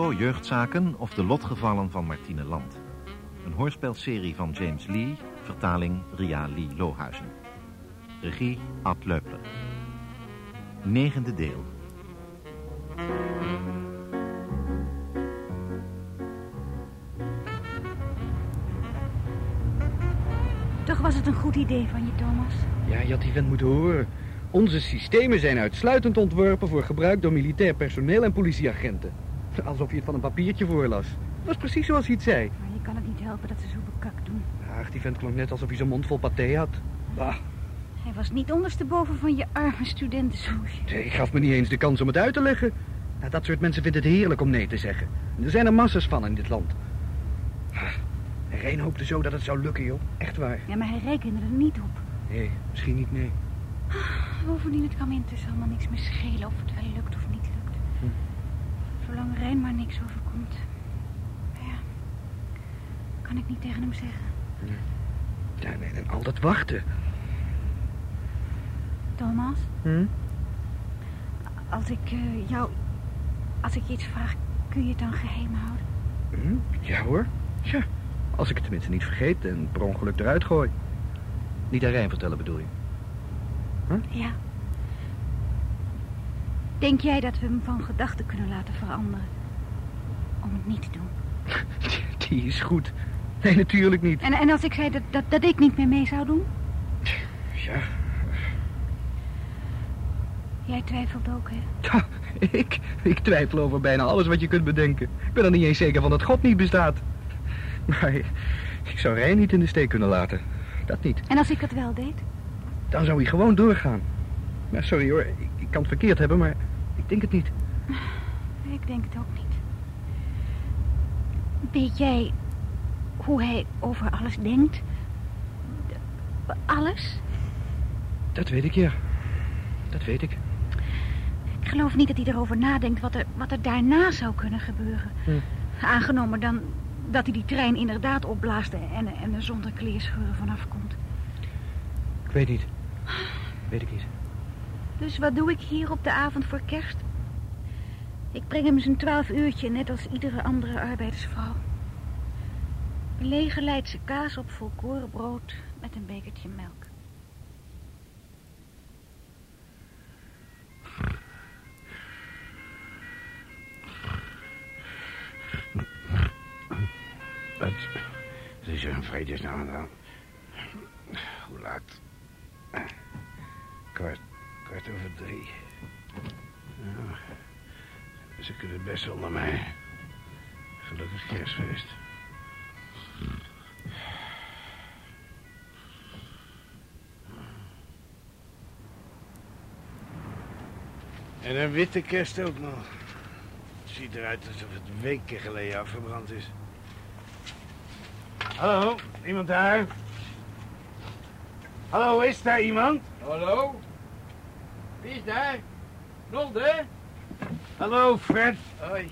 Bureau Jeugdzaken of de lotgevallen van Martine Land. Een hoorspelserie van James Lee, vertaling Ria Lee Lohuizen. Regie Ad Leupler. Negende deel. Toch was het een goed idee van je, Thomas. Ja, je had die vent moeten horen. Onze systemen zijn uitsluitend ontworpen voor gebruik door militair personeel en politieagenten. Alsof je het van een papiertje voorlas. Dat was precies zoals hij het zei. Maar je kan het niet helpen dat ze zo bekakt doen. Ach, die vent klonk net alsof hij zijn mond vol paté had. Ah, Hij was niet ondersteboven van je arme studentensoesje. ik gaf me niet eens de kans om het uit te leggen. Nou, dat soort mensen vinden het heerlijk om nee te zeggen. En er zijn er massas van in dit land. Ah, Reen hoopte zo dat het zou lukken, joh. Echt waar. Ja, maar hij rekende er niet op. Nee, misschien niet, nee. Bovendien, het kan me intussen allemaal niks meer schelen of het wel lukt. Zolang Rijn maar niks overkomt. Nou Ja, kan ik niet tegen hem zeggen. Ja, nee, en al dat wachten. Thomas, Hm? als ik eh, jou... Als ik iets vraag, kun je het dan geheim houden? Hm? Ja hoor. Ja, als ik het tenminste niet vergeet en per ongeluk eruit gooi. Niet aan Rijn vertellen bedoel je? Ja. Denk jij dat we hem van gedachten kunnen laten veranderen? Om het niet te doen. Die is goed. Nee, natuurlijk niet. En, en als ik zei dat, dat, dat ik niet meer mee zou doen? Ja, Jij twijfelt ook, hè? ja, ik, ik twijfel over bijna alles wat je kunt bedenken. Ik ben er niet eens zeker van dat God niet bestaat. Maar ik zou Rijn niet in de steek kunnen laten. Dat niet. En als ik het wel deed? Dan zou hij gewoon doorgaan. Maar sorry hoor, ik, ik kan het verkeerd hebben, maar ik denk het niet. Ik denk het ook niet. Weet jij hoe hij over alles denkt? Alles? Dat weet ik, ja. Dat weet ik. Ik geloof niet dat hij erover nadenkt wat er, wat er daarna zou kunnen gebeuren. Hm. Aangenomen dan dat hij die trein inderdaad opblaast en, en er zonder kleerscheuren vanaf komt. Ik weet niet. Weet ik niet. Dus wat doe ik hier op de avond voor kerst? Ik breng hem zijn twaalf uurtje, net als iedere andere arbeidersvrouw. Een lege Leidse kaas op volkoren brood met een bekertje melk. Wat is er een vredesnaam dan? Hoe laat? Kwart, kwart over drie. Ja, ze kunnen best zonder mij. Gelukkig kerstfeest. En een witte kerst ook nog. Het ziet eruit alsof het weken geleden afgebrand is. Hallo, iemand daar? Hallo, is daar iemand? Hallo? Wie is daar? Nolde? Hallo, Fred. Hoi.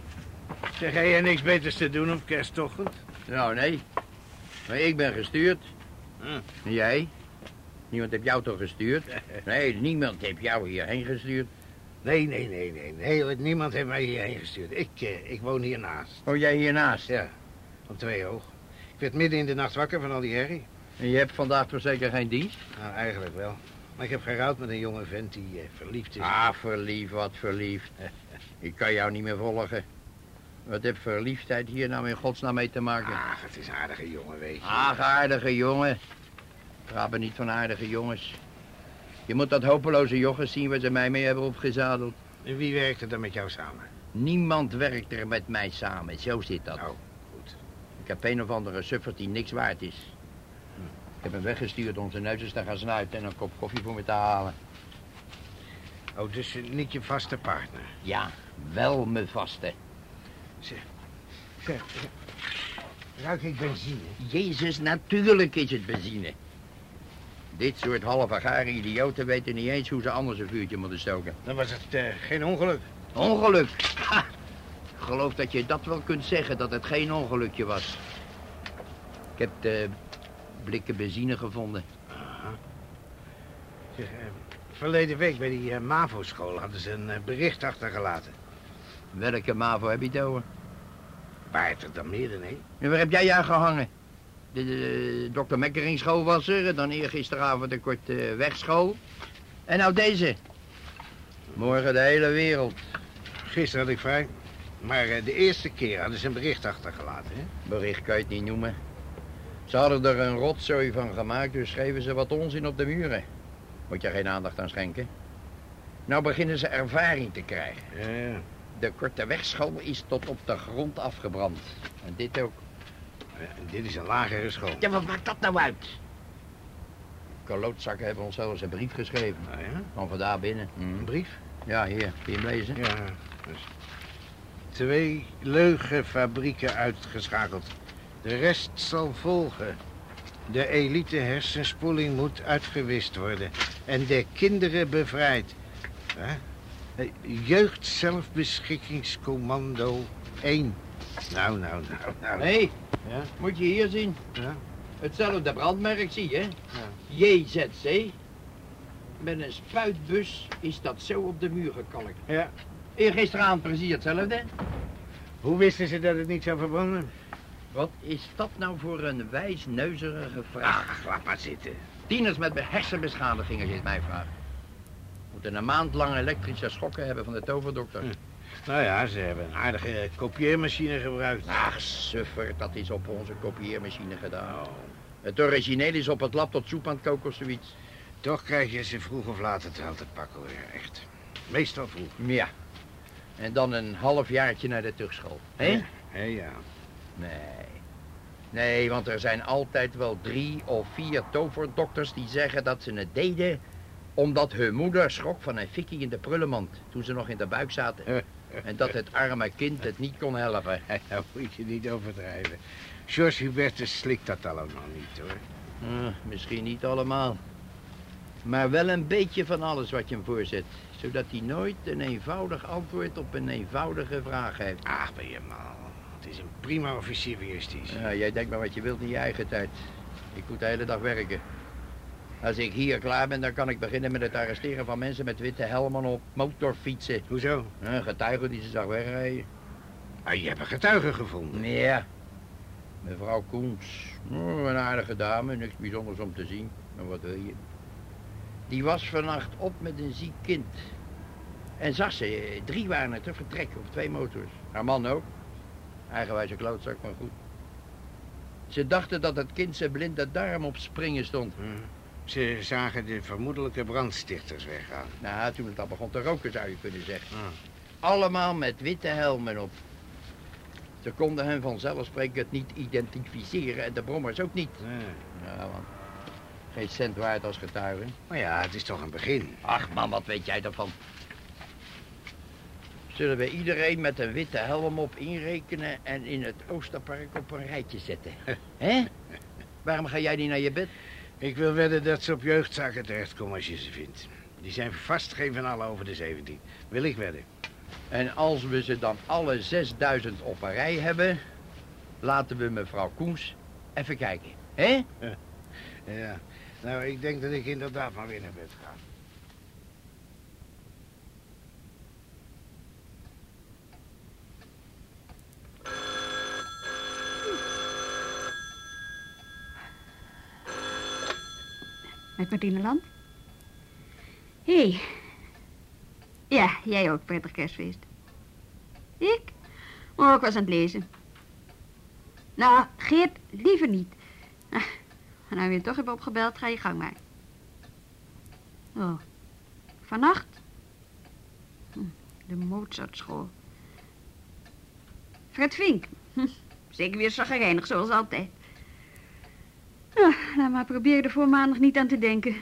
Zeg, jij niks beters te doen op kerstochtend? Nou, nee. Maar ik ben gestuurd. Hm. En jij? Niemand heeft jou toch gestuurd? Nee, niemand heeft jou hierheen gestuurd. Nee, nee, nee, nee, nee. Niemand heeft mij hierheen gestuurd. Ik, eh, ik woon hiernaast. Oh, jij hiernaast? Ja, op twee hoog. Ik werd midden in de nacht wakker van al die herrie. En je hebt vandaag toch zeker geen dienst? Nou, eigenlijk wel. Maar ik heb gerouwd met een jonge vent die eh, verliefd is. Ah, verliefd, wat verliefd. Ik kan jou niet meer volgen. Wat heeft verliefdheid hier nou in godsnaam mee te maken? Ach, het is een aardige jongen, weet je. Ach, aardige jongen. Me niet van aardige jongens. Je moet dat hopeloze jochies zien waar ze mij mee hebben opgezadeld. En wie werkt er dan met jou samen? Niemand werkt er met mij samen, zo zit dat. Oh, goed. Ik heb een of andere suffert die niks waard is. Ik heb hem weggestuurd om zijn neus te gaan snuiten en een kop koffie voor me te halen. Oh, dus eh, niet je vaste partner. Ja, wel mijn vaste. Zeg, zeg, ruik ik benzine? Jezus, natuurlijk is het benzine. Dit soort halve gare idioten weten niet eens hoe ze anders een vuurtje moeten stoken. Dan was het eh, geen ongeluk. Ongeluk. Ha! Ik geloof dat je dat wel kunt zeggen, dat het geen ongelukje was. Ik heb de blikken benzine gevonden. Eh, Verleden week bij die eh, MAVO-school hadden ze een eh, bericht achtergelaten. Welke MAVO heb je het over? Waar het dan meer dan één? En waar heb jij aan gehangen? De, de, dokter Mekkeringschool was er, dan eergisteravond een kort wegschool. En nou deze. Morgen de hele wereld. Gisteren had ik vrij. Maar de eerste keer hadden ze een bericht achtergelaten, hè? Bericht kan je het niet noemen. Ze hadden er een rotzooi van gemaakt, dus schreven ze wat onzin op de muren. Moet je geen aandacht aan schenken. Nou beginnen ze ervaring te krijgen. Ja, ja. De korte wegschool is tot op de grond afgebrand. En dit ook. Ja, dit is een lagere school. Ja, wat maakt dat nou uit? Kalootzakken hebben ons zelfs een brief geschreven. Nou ja, Van vandaar binnen. een brief. Ja, hier. Kun je hem lezen? Ja, dus twee leugenfabrieken uitgeschakeld. De rest zal volgen. De elite hersenspoeling moet uitgewist worden. En de kinderen bevrijd. Jeugd zelfbeschikkingscommando 1. Nou, nou, nou, nou. Nee, Ja, moet je hier zien. ja, Hetzelfde brandmerk, zie je. ja. JZC. Met een spuitbus is dat zo op de muur gekalkt. ja. Eergisteravond precies hetzelfde. Hoe wisten ze dat het niet zou verbranden? Wat is dat nou voor een wijsneuzerige vraag? Ach, laat maar zitten. Tieners met be- hersenbeschadiging, als je het mij vraagt. Moeten een maand lang elektrische schokken hebben van de toverdokter. Hm. Nou ja, ze hebben een aardige kopieermachine gebruikt. Ach, suffer, dat is op onze kopieermachine gedaan. Nou, Het origineel is op het lab tot soep aan het koken of zoiets. toch krijg je ze vroeg of laat het wel te pakken hoor, echt. Meestal vroeg. Ja. En dan een half jaartje naar de tugschool. Hé? Hé, ja. Nee. Nee, want er zijn altijd wel drie of vier toverdokters die zeggen dat ze het deden... omdat hun moeder schrok van een fikkie in de prullenmand toen ze nog in de buik zaten. En dat het arme kind het niet kon helpen. Nou moet je niet overdrijven. George Hubertus slikt dat allemaal niet hoor. Eh, misschien niet allemaal. Maar wel een beetje van alles wat je hem voorzet. Zodat hij nooit een eenvoudig antwoord op een eenvoudige vraag heeft. Ach, ben je mal. Is een prima officier van justitie. Ja, jij denkt maar wat je wilt in je eigen tijd. Ik moet de hele dag werken. Als ik hier klaar ben, dan kan ik beginnen met het arresteren van mensen met witte helmen op motorfietsen. Hoezo? Eh, getuigen die ze zag wegrijden. Ah, je hebt een getuige gevonden. Ja. Mevrouw Koens. Oh, een aardige dame, niks bijzonders om te zien. Maar wat wil je? Die was vannacht op met een ziek kind. En zag ze, eh, drie waren er te vertrekken op twee motors. Haar man ook. Eigenwijze klootzak, maar goed. Ze dachten dat het kind zijn blinde darm op springen stond. Hm. Ze zagen de vermoedelijke brandstichters weggaan. Nou, toen het al begon te roken, zou je kunnen zeggen. Ah. Allemaal met witte helmen op. Ze konden hen vanzelfsprekend niet identificeren en de brommers ook niet. Ja. Ja, want geen cent waard als getuige. Maar ja, het is toch een begin. Ach man, wat weet jij ervan? Zullen we iedereen met een witte helm op inrekenen en in het Oosterpark op een rijtje zetten? Hè? Waarom ga jij niet naar je bed? Ik wil wedden dat ze op jeugdzaken terechtkomen als je ze vindt. Die zijn vast geen van allen over de 17. Wil ik wedden. En als we ze dan alle 6000 op een rij hebben, laten we mevrouw Koens even kijken. Hè? Ja. Nou, ik denk dat ik inderdaad maar weer naar bed ga. Met Martine Land? Hé. Hey. Ja, jij ook, prettig kerstfeest. Ik? Oh, ik was aan het lezen. Nou, Geert, liever niet. Nou, je toch hebt opgebeld, ga je gang maar. Oh, vannacht? Hm, de Mozartschool. Fred Vink. Hm, zeker weer zagrijnig, zoals altijd. Ah, nou, maar probeer er voor maandag niet aan te denken.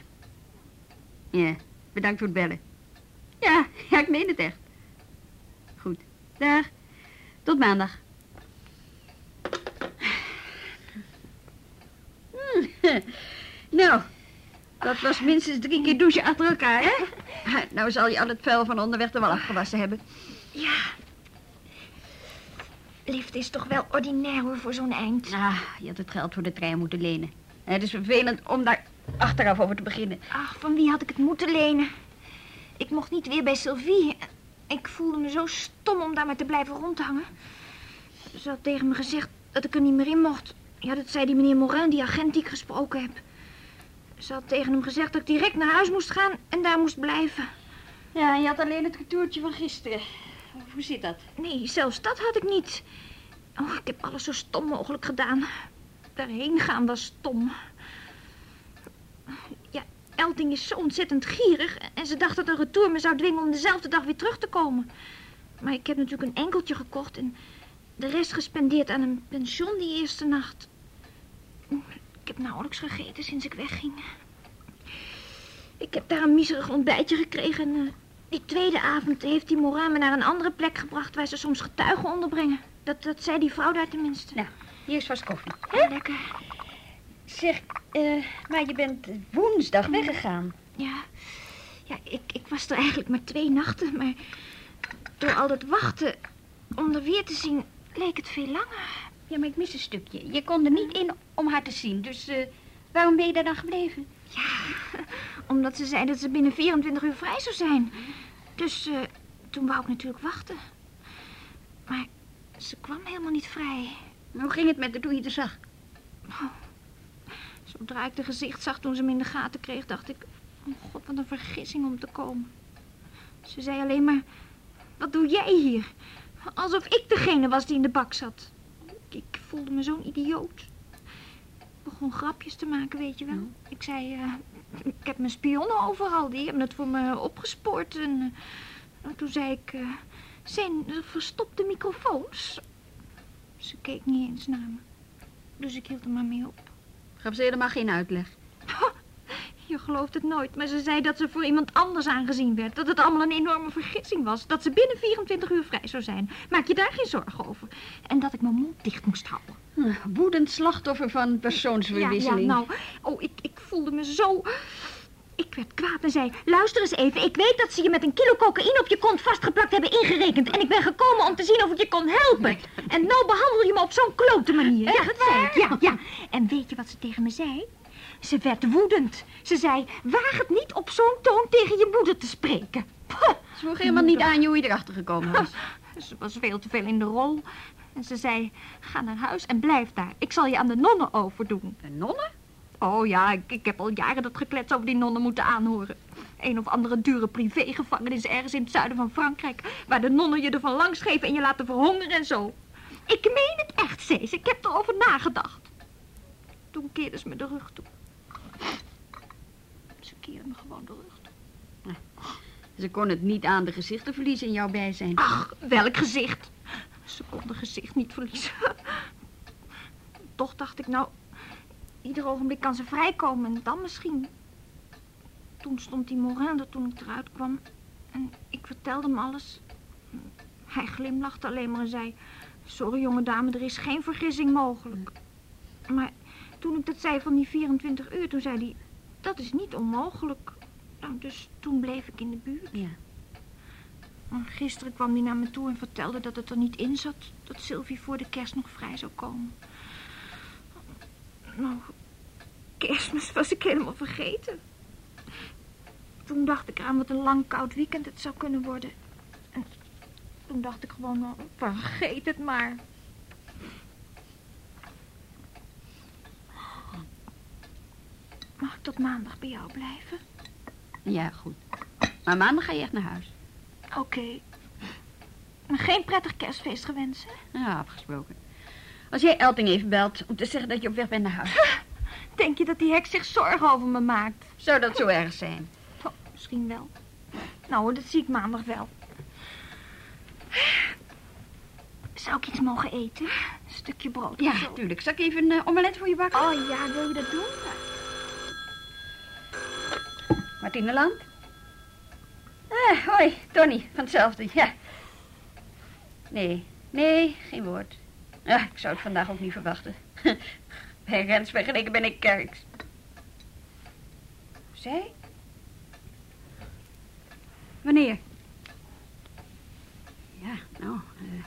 Ja, bedankt voor het bellen. Ja, ja, ik meen het echt. Goed, dag. Tot maandag. Nou, dat was minstens drie keer douchen achter elkaar, hè? Nou zal je al het vuil van onderweg er wel afgewassen hebben. Ja. Liefde is toch wel ordinair hoor voor zo'n eind. Ah, je had het geld voor de trein moeten lenen. Het is vervelend om daar achteraf over te beginnen. Ach, van wie had ik het moeten lenen? Ik mocht niet weer bij Sylvie. Ik voelde me zo stom om daar maar te blijven rondhangen. Ze had tegen me gezegd dat ik er niet meer in mocht. Ja, dat zei die meneer Morin, die agent die ik gesproken heb. Ze had tegen hem gezegd dat ik direct naar huis moest gaan en daar moest blijven. Ja, en je had alleen het retourtje van gisteren. Hoe zit dat? Nee, zelfs dat had ik niet. Oh, ik heb alles zo stom mogelijk gedaan. Daarheen gaan was stom. Ja, Elting is zo ontzettend gierig en ze dacht dat een retour me zou dwingen om dezelfde dag weer terug te komen. Maar ik heb natuurlijk een enkeltje gekocht en de rest gespendeerd aan een pension die eerste nacht. Ik heb nauwelijks gegeten sinds ik wegging. Ik heb daar een miserig ontbijtje gekregen en eh, die tweede avond heeft die Morin me naar een andere plek gebracht waar ze soms getuigen onderbrengen. Dat, dat zei die vrouw daar tenminste. Nou, hier is vast koffie. Lekker. Zeg, eh, maar je bent woensdag weggegaan. Ja, ja ik, ik was er eigenlijk maar twee nachten, maar door al dat wachten om er weer te zien leek het veel langer. Ja, maar ik mis een stukje. Je kon er niet in om haar te zien, dus eh, waarom ben je daar dan gebleven? Ja, omdat ze zei dat ze binnen 24 uur vrij zou zijn. Dus eh, toen wou ik natuurlijk wachten. Maar ze kwam helemaal niet vrij. Hoe ging het met haar toen je zag? Zodra ik de gezicht zag toen ze me in de gaten kreeg, dacht ik... Oh god, wat een vergissing om te komen. Ze zei alleen maar... Wat doe jij hier? Alsof ik degene was die in de bak zat. Ik voelde me zo'n idioot. Ik begon grapjes te maken, weet je wel. Ik zei... eh, ik heb mijn spionnen overal. Die hebben het voor me opgespoord. En eh, toen zei ik... eh, zijn er verstopte microfoons? Ze keek niet eens naar me. Dus ik hield er maar mee op. Gaf ze helemaal geen uitleg. Je gelooft het nooit, maar ze zei dat ze voor iemand anders aangezien werd. Dat het allemaal een enorme vergissing was. Dat ze binnen 24 uur vrij zou zijn. Maak je daar geen zorgen over. En dat ik mijn mond dicht moest houden. Hm, woedend slachtoffer van persoonsverwisseling. Ja, ja, nou, oh, ik, ik voelde me zo... Ik werd kwaad en zei, luister eens even. Ik weet dat ze je met een kilo cocaïne op je kont vastgeplakt hebben ingerekend. En ik ben gekomen om te zien of ik je kon helpen. En nou behandel je me op zo'n klote manier. ja, dat zei ik. Ja, ja. En weet je wat ze tegen me zei? Ze werd woedend. Ze zei, waag het niet op zo'n toon tegen je moeder te spreken. Puh. Ze vroeg helemaal niet aan je hoe je erachter gekomen was. Ze was veel te veel in de rol. En ze zei, ga naar huis en blijf daar. Ik zal je aan de nonnen overdoen. De nonnen? Oh ja, ik, ik heb al jaren dat geklets over die nonnen moeten aanhoren. Een of andere dure privégevangenis ergens in het zuiden van Frankrijk... waar de nonnen je ervan langs geven en je laten verhongeren en zo. Ik meen het echt, ze. Ik heb erover nagedacht. Toen keerde ze me de rug toe. Ze keerde me gewoon de rug toe. Ze kon het niet aan de gezichten verliezen in jouw bijzijn. Ach, welk gezicht. Ze kon de gezicht niet verliezen. Toch dacht ik, nou, ieder ogenblik kan ze vrijkomen en dan misschien. Toen stond die Morin er toen ik eruit kwam. En ik vertelde hem alles. Hij glimlachte alleen maar en zei... Sorry, jonge dame, er is geen vergissing mogelijk. Maar toen ik dat zei van die 24 uur, toen zei hij... Dat is niet onmogelijk. Nou, dus toen bleef ik in de buurt. Ja. Maar Gisteren kwam hij naar me toe en vertelde dat het er niet in zat dat Sylvie voor de kerst nog vrij zou komen. Nou, kerstmis was ik helemaal vergeten. Toen dacht ik aan wat een lang koud weekend het zou kunnen worden. En toen dacht ik gewoon, nou, vergeet het maar. Mag ik tot maandag bij jou blijven? Ja, goed. Maar maandag ga je echt naar huis. Oké. Maar Geen prettig kerstfeest gewenst, hè? Ja, afgesproken. Als jij Elting even belt om te zeggen dat je op weg bent naar huis. Denk je dat die hek zich zorgen over me maakt? Zou dat zo erg zijn? Oh, misschien wel. Nou, hoor, dat zie ik maandag wel. Zou ik iets mogen eten? Een stukje brood Ja, zo? tuurlijk. Zal ik even een eh, omelet voor je bakken? Oh ja, wil je dat doen? Martineland? Ah, hoi, Tony, van hetzelfde, ja. Nee, nee, geen woord. Ah, ik zou het vandaag ook niet verwachten. Bij Rens vergeleken ben ik kerks. Zij? Wanneer? Ja, nou, eh,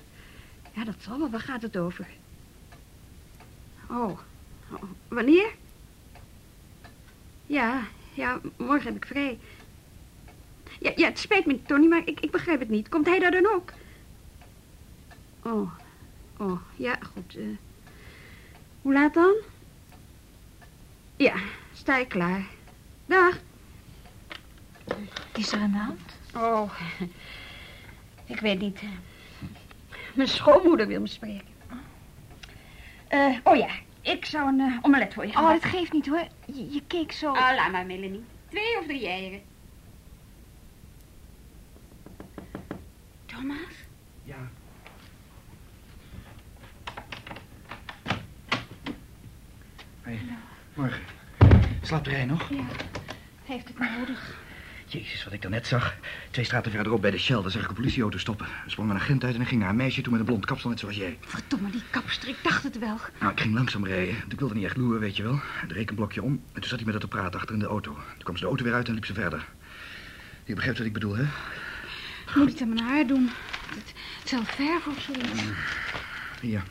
ja, dat zal wel. Waar gaat het over? Oh, oh, wanneer? Ja, ja, morgen heb ik vrij. Ja, ja het spijt me, Tony, maar ik, ik begrijp het niet. Komt hij daar dan ook? Oh, oh, ja, goed. eh. Hoe laat dan? Ja, sta ik klaar. Dag. Is er een hand? Oh, ik weet niet. Mijn schoonmoeder wil me spreken. Eh, oh ja, ik zou een eh, omelet voor je gaan Oh, dat geeft niet hoor. Je, je keek zo... Ah, laat maar, Melanie. Twee of drie eieren. Thomas? Morgen. Slaapt Rijn nog? Ja, heeft het nodig. Jezus, wat ik daarnet zag. Twee straten verderop bij de Shell, daar zag ik een politieauto stoppen. Er sprong een agent uit en er ging naar een meisje toe met een blond kapsel, net zoals jij. Verdomme, die kapster, ik dacht het wel. Nou, ik ging langzaam rijden. Ik wilde niet echt loeren, weet je wel. Het reed een blokje om en toen zat hij met haar te praten achter in de auto. Toen kwam ze de auto weer uit en liep ze verder. Je begrijpt wat ik bedoel, hè? Moet ik het aan mijn haar doen? Het, het zal verf of zoiets. Ja.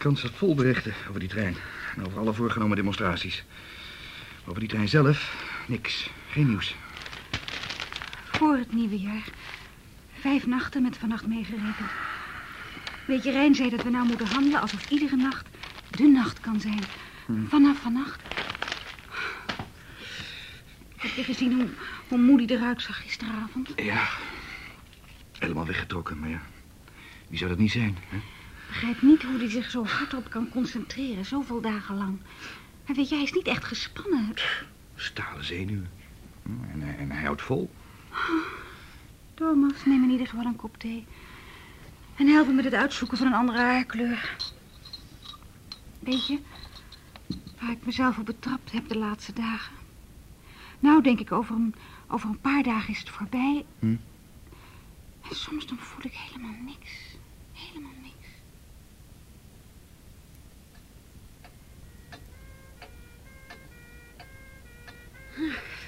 Krant staat vol berichten over die trein. En over alle voorgenomen demonstraties. Maar over die trein zelf, niks. Geen nieuws. Voor het nieuwe jaar. Vijf nachten met vannacht meegerekend. Weet je, Rijn zei dat we nou moeten handelen alsof iedere nacht de nacht kan zijn. Vanaf vannacht. Heb je gezien hoe, hoe moe die eruit zag gisteravond? Ja. Helemaal weggetrokken, maar ja. Wie zou dat niet zijn, hè? Ik begrijp niet hoe hij zich zo hard op kan concentreren, zoveel dagen lang. En weet je, hij is niet echt gespannen. Stalen zenuwen. En, hij- en hij houdt vol. Thomas, neem in ieder geval een kop thee. En help me met het uitzoeken van een andere haarkleur. Weet je, waar ik mezelf op betrapt heb de laatste dagen? Nou, denk ik, over een, over een paar dagen is het voorbij. Hm. En soms dan voel ik helemaal niks. Helemaal niks.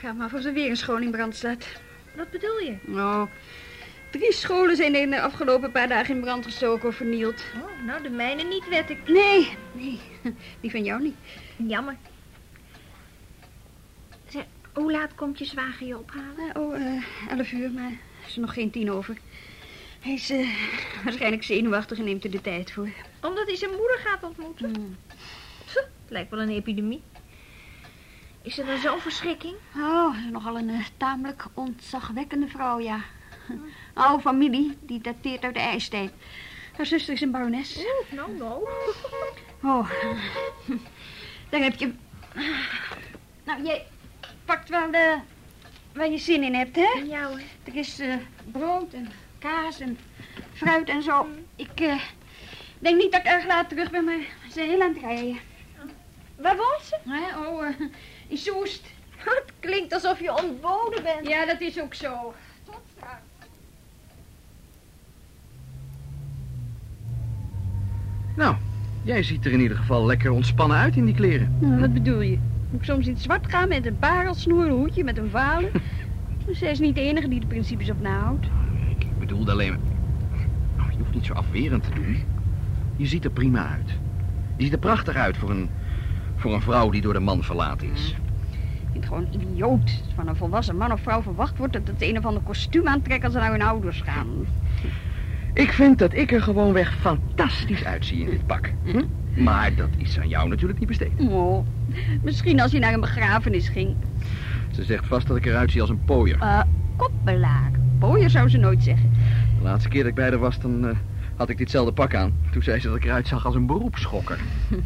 Ga maar of er weer een school in brand staat. Wat bedoel je? Oh, drie scholen zijn in de afgelopen paar dagen in brand gestoken of vernield. Oh, nou, de mijne niet, wet ik. Nee, nee, die van jou niet. Jammer. Zeg, hoe laat komt je zwager je ophalen? Oh, eh, elf uur, maar er is nog geen tien over. Hij is eh, waarschijnlijk zenuwachtig en neemt er de tijd voor. Omdat hij zijn moeder gaat ontmoeten. Hmm. Het lijkt wel een epidemie. Is er dan zo'n verschrikking? Oh, is nogal een eh, tamelijk ontzagwekkende vrouw, ja. Oude familie, die dateert uit de ijstijd. Haar zuster is een barones. Oeh, nou, nou. Oh, daar heb je... Nou, jij pakt wel de... waar je zin in hebt, hè? Ja hoor. Er is eh, brood en kaas en fruit en zo. Ik eh, denk niet dat ik erg laat terug ben, maar ze zijn heel aan het rijden. Waar woont ze? Hè? Oh, in Soest. Het klinkt alsof je ontboden bent. Ja, dat is ook zo. Tot straks. Nou, jij ziet er in ieder geval lekker ontspannen uit in die kleren. Nou, wat bedoel je? Moet ik soms in het zwart gaan met een parelsnoer, een hoedje met een valen? Zij is niet de enige die de principes op nahoudt. Ik bedoelde alleen... Nou, je hoeft niet zo afwerend te doen. Je ziet er prima uit. Je ziet er prachtig uit voor een, voor een vrouw die door de man verlaten is. Ik vind het gewoon idioot dat van een volwassen man of vrouw verwacht wordt dat het een of ander kostuum aantrekt als ze naar hun ouders gaan. Ik vind dat ik er gewoonweg fantastisch uitzie in dit pak. Hm? Maar dat is aan jou natuurlijk niet besteed. Oh, misschien als hij naar een begrafenis ging. Ze zegt vast dat ik eruit zie als een pooier. Eh, koppelaar. Booier zou ze nooit zeggen. De laatste keer dat ik bij haar was, dan eh, had ik ditzelfde pak aan. Toen zei ze dat ik eruit zag als een beroepsschokker.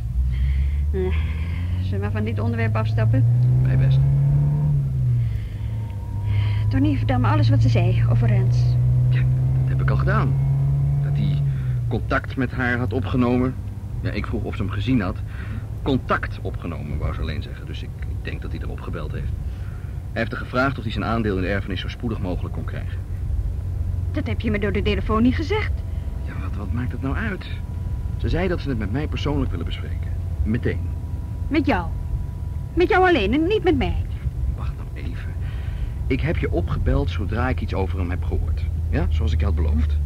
Zullen we maar van dit onderwerp afstappen? Bij best. Tony, vertel me alles wat ze zei over Rens. Dat heb ik al gedaan. Dat hij contact met haar had opgenomen. Ja, ik vroeg of ze hem gezien had. Contact opgenomen, wou ze alleen zeggen. Dus ik, ik denk dat hij erop gebeld heeft. Hij heeft er gevraagd of hij zijn aandeel in de erfenis zo spoedig mogelijk kon krijgen. Dat heb je me door de telefoon niet gezegd. Ja, wat, wat maakt het nou uit? Ze zei dat ze het met mij persoonlijk willen bespreken. Meteen. Met jou. Met jou alleen en niet met mij. Wacht nou even. Ik heb je opgebeld zodra ik iets over hem heb gehoord. Ja, zoals ik je had beloofd.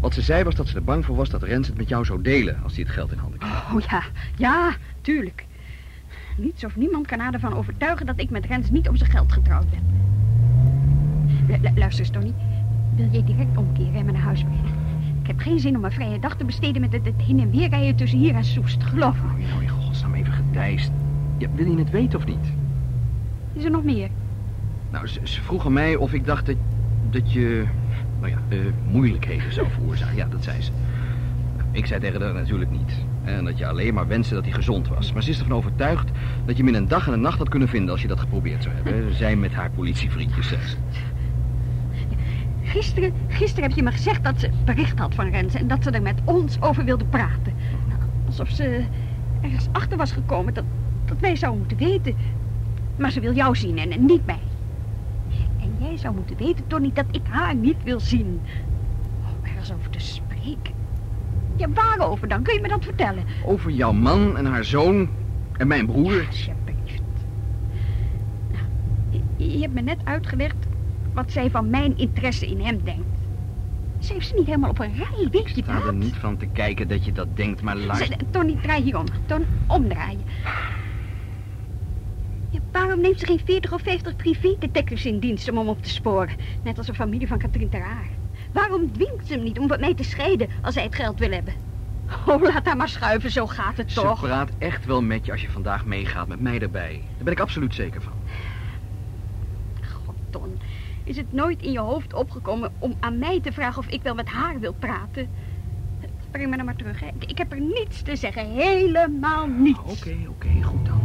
Wat ze zei was dat ze er bang voor was dat Rens het met jou zou delen als hij het geld in handen kreeg. Oh ja, ja, tuurlijk. niets of niemand kan haar ervan overtuigen dat ik met Rens niet om zijn geld getrouwd ben. Lu- lu- luister, Tony. Wil jij direct omkeren en me naar huis brengen? Ik heb geen zin om mijn vrije dag te besteden met het, het heen en weer rijden tussen hier en Soest. Geloof me. Je nou in godsnaam even gedijst. Ja, wil je het weten of niet? Is er nog meer? Nou, ze, ze vroegen mij of ik dacht dat, dat je, nou ja, eh, moeilijkheden zou veroorzaken. Ja, dat zei ze. Nou, ik zei tegen haar natuurlijk niet. En dat je alleen maar wenste dat hij gezond was. Maar ze is ervan overtuigd dat je hem in een dag en een nacht had kunnen vinden als je dat geprobeerd zou hebben. Zij met haar politievriendjes, zei ze. Gisteren, gisteren heb je me gezegd dat ze bericht had van Rens en dat ze er met ons over wilde praten. Nou, alsof ze ergens achter was gekomen dat, dat wij zouden moeten weten. Maar ze wil jou zien en, en niet mij. En jij zou moeten weten, Tony, dat ik haar niet wil zien. Om ergens over te spreken. Ja, waarover dan? Kun je me dat vertellen? Over jouw man en haar zoon en mijn broer. Alsjeblieft. Nou, je, je hebt me net uitgelegd wat zij van mijn interesse in hem denkt. Ze heeft ze niet helemaal op een rij, weet je Ik sta er niet van te kijken dat je dat denkt, maar luister. Ze- Tony, draai hier om. Ton, omdraaien. Ja, waarom neemt ze geen 40 of 50 privédetectives in dienst om hem op te sporen? Net als de familie van Katrien Terhaar. Waarom dwingt ze hem niet om van mij te scheiden als hij het geld wil hebben? Oh, laat haar maar schuiven, zo gaat het Ze toch. praat echt wel met je als je vandaag meegaat met mij erbij. Daar ben ik absoluut zeker van. God, Ton, is het nooit in je hoofd opgekomen om aan mij te vragen of ik wel met haar wil praten? Breng me dan maar terug, hè. Ik heb er niets te zeggen, helemaal niets. Oké, oké, goed dan.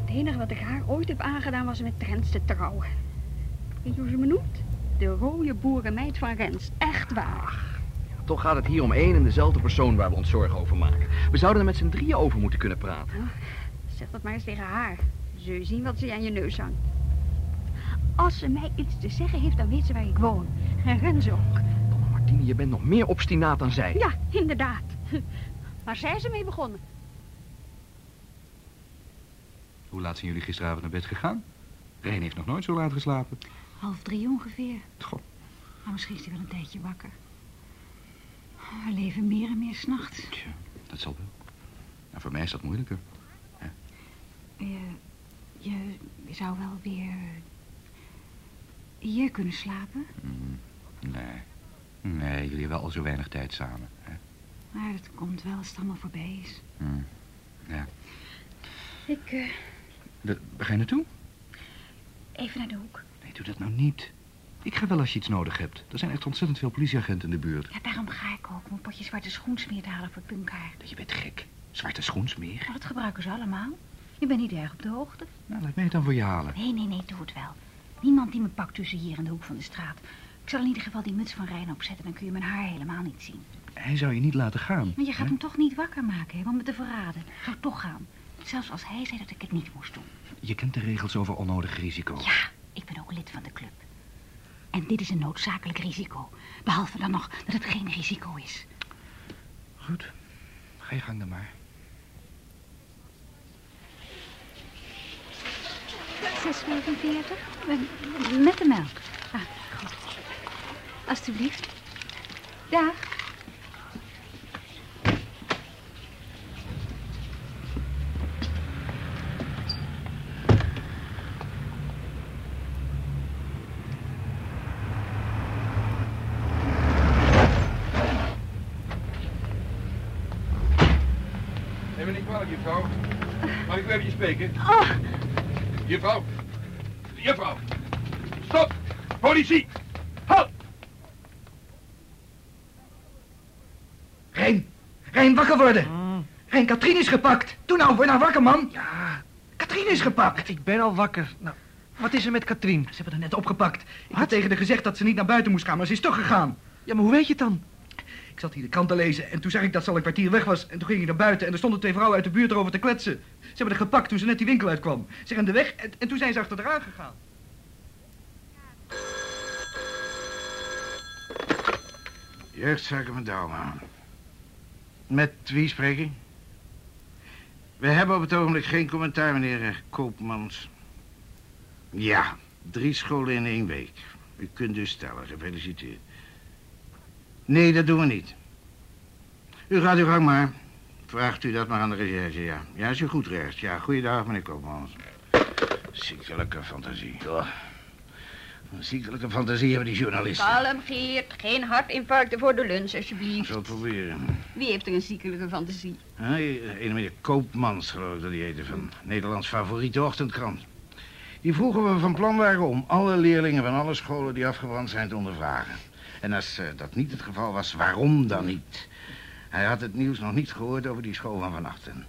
Het enige wat ik haar ooit heb aangedaan was met Rens te trouwen. Weet je hoe ze me noemt? De rode boerenmeid van Rens. Echt waar. Toch gaat het hier om één en dezelfde persoon waar we ons zorgen over maken. We zouden er met z'n drieën over moeten kunnen praten. Zeg dat maar eens tegen haar. Zul je zien wat ze aan je neus hangt. Als ze mij iets te zeggen heeft, dan weet ze waar ik woon. En Rens ook. Domme Martine, je bent nog meer obstinaat dan zij. Ja, inderdaad. Waar zijn ze mee begonnen? Hoe laat zijn jullie gisteravond naar bed gegaan? Reen heeft nog nooit zo laat geslapen. Half drie ongeveer. Goh, Maar misschien is hij wel een tijdje wakker. We leven meer en meer s'nachts. tja, dat zal wel. Nou, voor mij is dat moeilijker. Je, je, je zou wel weer hier kunnen slapen. Mm, nee. Nee, jullie hebben al zo weinig tijd samen. Hè? Maar het komt wel als het allemaal voorbij is. Mm, ja. Ik, Waar waar ga je naartoe? Even naar de hoek. Nee, doe dat nou niet. Ik ga wel als je iets nodig hebt. Er zijn echt ontzettend veel politieagenten in de buurt. Ja, daarom ga ik ook om een potje zwarte schoensmeer te halen voor Punkaar. Je bent gek. Zwarte schoensmeer. Maar dat gebruiken ze allemaal. Je bent niet erg op de hoogte. Nou, laat mij het dan voor je halen. Nee, nee, nee, doe het wel. Niemand die me pakt tussen hier en de hoek van de straat. Ik zal in ieder geval die muts van Rijn opzetten, dan kun je mijn haar helemaal niet zien. Hij zou je niet laten gaan. Maar je gaat hè? hem toch niet wakker maken, hè, om me te verraden. Ik zou toch gaan. Zelfs als hij zei dat ik het niet moest doen. Je kent de regels over onnodig risico. Ja, ik ben ook lid van de club. En dit is een noodzakelijk risico. Behalve dan nog dat het geen risico is. Goed. Ga je gang dan maar. 645? Met de melk. Ah, goed. Alsjeblieft. Dag. Neem me niet kwalijk, juffrouw. Mag ik u even spreken? Oh, Juffrouw. Juffrouw. Stop. Politie. Halt. Rijn, Rijn, wakker worden. Rijn, Katrien is gepakt. Doe nou, word nou wakker, man. Ja, Katrien is gepakt. ik ben al wakker. Nou, wat is er met Katrien? Ze hebben haar net opgepakt. Ik heb tegen haar gezegd dat ze niet naar buiten moest gaan, maar ze is toch gegaan. Ja, maar hoe weet je het dan? Ik zat hier de krant te lezen en toen zag ik dat ze al een kwartier weg was. En toen ging ik naar buiten en er stonden twee vrouwen uit de buurt erover te kletsen. Ze hebben haar gepakt toen ze net die winkel uitkwam. Ze renden weg en, en toen zijn ze achter haar aangegaan. Jeugdzaken van Douwman. Met wie spreek ik? We hebben op het ogenblik geen commentaar, meneer eh, Koopmans. Ja, drie scholen in één week. U kunt dus stellen, gefeliciteerd. Nee, dat doen we niet. U gaat uw gang maar. Vraagt u dat maar aan de recherche, ja. Ja, is u goed recht. Ja, goeiedag, meneer Koopmans. Ziekelijke fantasie. Oh. Een ziekelijke fantasie hebben die journalisten. Kalm, Geert. Geen hartinfarcten voor de lunch, Ik alsjeblieft. zal het proberen. Wie heeft er een ziekelijke fantasie? Huh, een meneer Koopmans, geloof ik dat die heette, van Nederlands favoriete ochtendkrant. Die vroegen we van plan waren om alle leerlingen van alle scholen die afgebrand zijn te ondervragen. En als eh, dat niet het geval was, waarom dan niet? Hij had het nieuws nog niet gehoord over die school van vannacht. En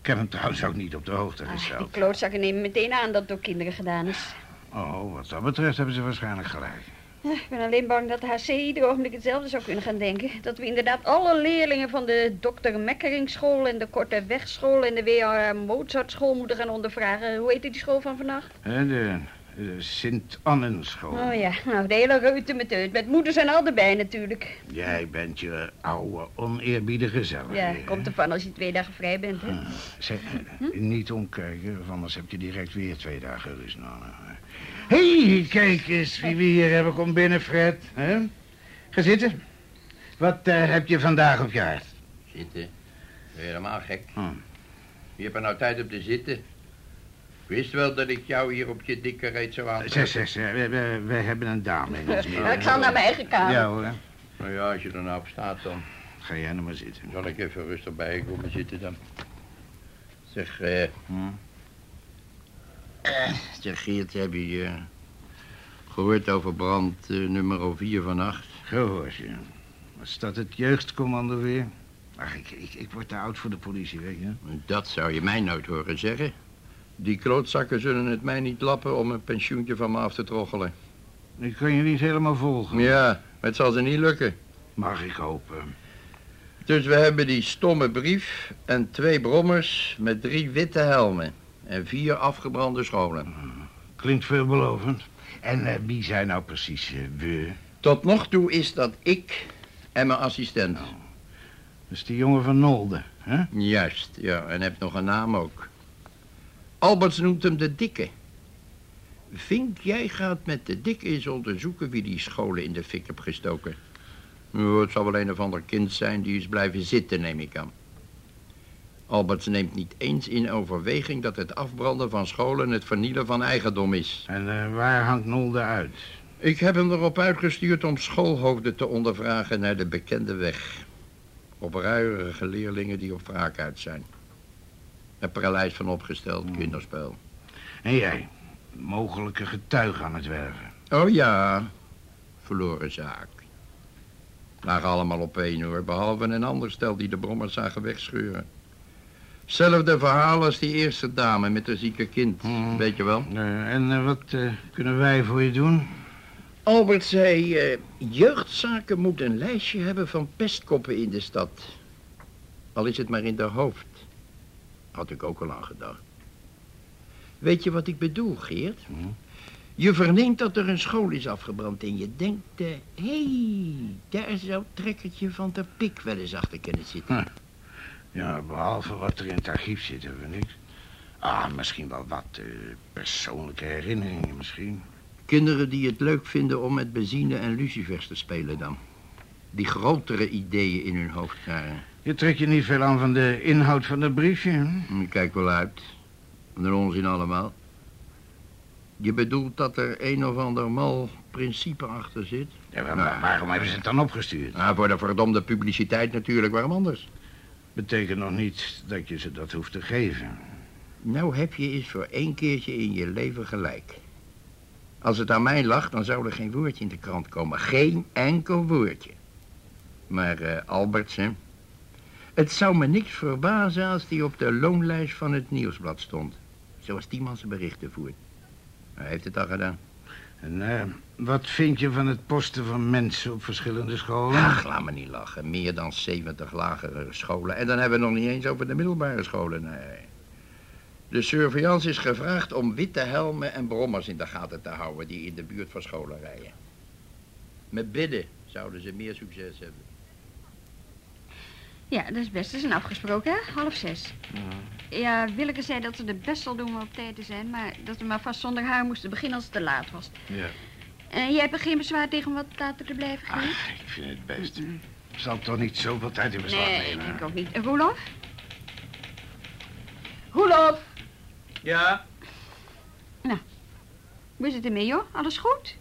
ik heb hem trouwens ook niet op de hoogte Ah, die gesteld. klootzakken nemen meteen aan dat het door kinderen gedaan is. Oh, wat dat betreft hebben ze waarschijnlijk gelijk. Ik ben alleen bang dat de HC ieder ogenblik hetzelfde zou kunnen gaan denken. Dat we inderdaad alle leerlingen van de Dr. Mekkeringschool en de Korte Wegschool en de W.R. Mozartschool moeten gaan ondervragen. Hoe heet die school van vannacht? De Sint-Annenschool. Oh ja, nou, de hele reute met uit. Met moeders en al erbij natuurlijk. Jij bent je oude, oneerbiedige zelf. Ja, komt ervan als je twee dagen vrij bent, hè? Hm. Zeg, eh, niet omkijken, want anders heb je direct weer twee dagen rust nodig. Hé, hey, kijk eens wie we hier hebben. Kom binnen, Fred. hè? Ga zitten. Wat eh, heb je vandaag op je hart? Zitten. Helemaal gek? Hm. Je hebt er nou tijd op te zitten. Ik wist wel dat ik jou hier op je dikke reet zou Zeg, aantreffen. zeg, zeg, we, we, we hebben een dame in ons midden. ik ga naar mijn eigen kamer. Ja hoor, Nou ja, als je er nou op staat dan. ga jij nou maar zitten. Zal ik even rustig bij je komen zitten dan. Zeg, eh... Hm? eh, zeg Geert, heb je eh, gehoord over brand eh, nummer 4 vannacht? Gehoord je. Was dat het jeugdcommando weer? Ach, ik, ik, ik word te oud voor de politie, weet je. Dat zou je mij nooit horen zeggen. Die klootzakken zullen het mij niet lappen om een pensioentje van me af te troggelen. Ik kan je niet helemaal volgen. Ja, maar het zal ze niet lukken. Mag ik hopen. Dus we hebben die stomme brief en twee brommers met drie witte helmen. En vier afgebrande scholen. Klinkt veelbelovend. En eh, wie zijn nou precies eh, we? Tot nog toe is dat ik en mijn assistent. Dat is die jongen van Nolde, hè? Juist, ja, en heb nog een naam ook. Alberts noemt hem de dikke. Vink, jij gaat met de dikke eens onderzoeken wie die scholen in de fik heeft gestoken. Nou, het zal wel een of ander kind zijn die is blijven zitten, neem ik aan. Alberts neemt niet eens in overweging dat het afbranden van scholen het vernielen van eigendom is. En eh, waar hangt Nolde uit? Ik heb hem erop uitgestuurd om schoolhoofden te ondervragen naar de bekende weg. Op ruierige leerlingen die op wraak uit zijn. Heb er een lijst van opgesteld, kinderspel. En jij? Mogelijke getuigen aan het werven. Oh ja, verloren zaak. Lagen allemaal op één hoor, behalve een ander stel die de brommers zagen wegscheuren. Zelfde verhaal als die eerste dame met haar zieke kind, Hmm. weet je wel. Eh, en eh, wat eh, kunnen wij voor je doen? Albert zei, jeugdzaken moeten een lijstje hebben van pestkoppen in de stad. Al is het maar in de hoofd. Had ik ook al aan gedacht. Weet je wat ik bedoel, Geert? Hm? Je verneemt dat er een school is afgebrand en je denkt... Hé, hey, daar zou trekkertje van de pik wel eens achter kunnen zitten. Hm. Ja, behalve wat er in het archief zit, hebben we niks. Ah, misschien wel wat eh, persoonlijke herinneringen, misschien. Kinderen die het leuk vinden om met benzine en lucifers te spelen dan. Die grotere ideeën in hun hoofd krijgen. Je trekt je niet veel aan van de inhoud van dat briefje, hè? Ik kijk wel uit. Van de onzin allemaal. Je bedoelt dat er een of ander mal principe achter zit? Ja, maar, maar waarom hebben ze het dan opgestuurd? Nou, voor de verdomde publiciteit natuurlijk, waarom anders? Betekent nog niet dat je ze dat hoeft te geven. Nou heb je eens voor één keertje in je leven gelijk. Als het aan mij lag, dan zou er geen woordje in de krant komen. Geen enkel woordje. Maar eh Alberts, hè? Het zou me niks verbazen als die op de loonlijst van het nieuwsblad stond. Zoals die man zijn berichten voert. Hij heeft het al gedaan. En eh, wat vind je van het posten van mensen op verschillende scholen? Ach, laat me niet lachen. Meer dan 70 lagere scholen. En dan hebben we het nog niet eens over de middelbare scholen, nee. De surveillance is gevraagd om witte helmen en brommers in de gaten te houden... die in de buurt van scholen rijden. Met bidden zouden ze meer succes hebben. Ja, dat is best. Dat is een afgesproken, hè? Half zes. Ja, Willeke zei dat ze het best zal doen om op tijd te zijn... maar dat we maar vast zonder haar moesten beginnen als het te laat was. Ja. En jij hebt er geen bezwaar tegen om wat later te blijven, Geert? Ach, ik vind het best. Zal toch niet zoveel tijd in beslag Nee, ik nemen? denk ook niet. En Roelof? Roelof! Ja, Hoe is het ermee, joh? Alles goed?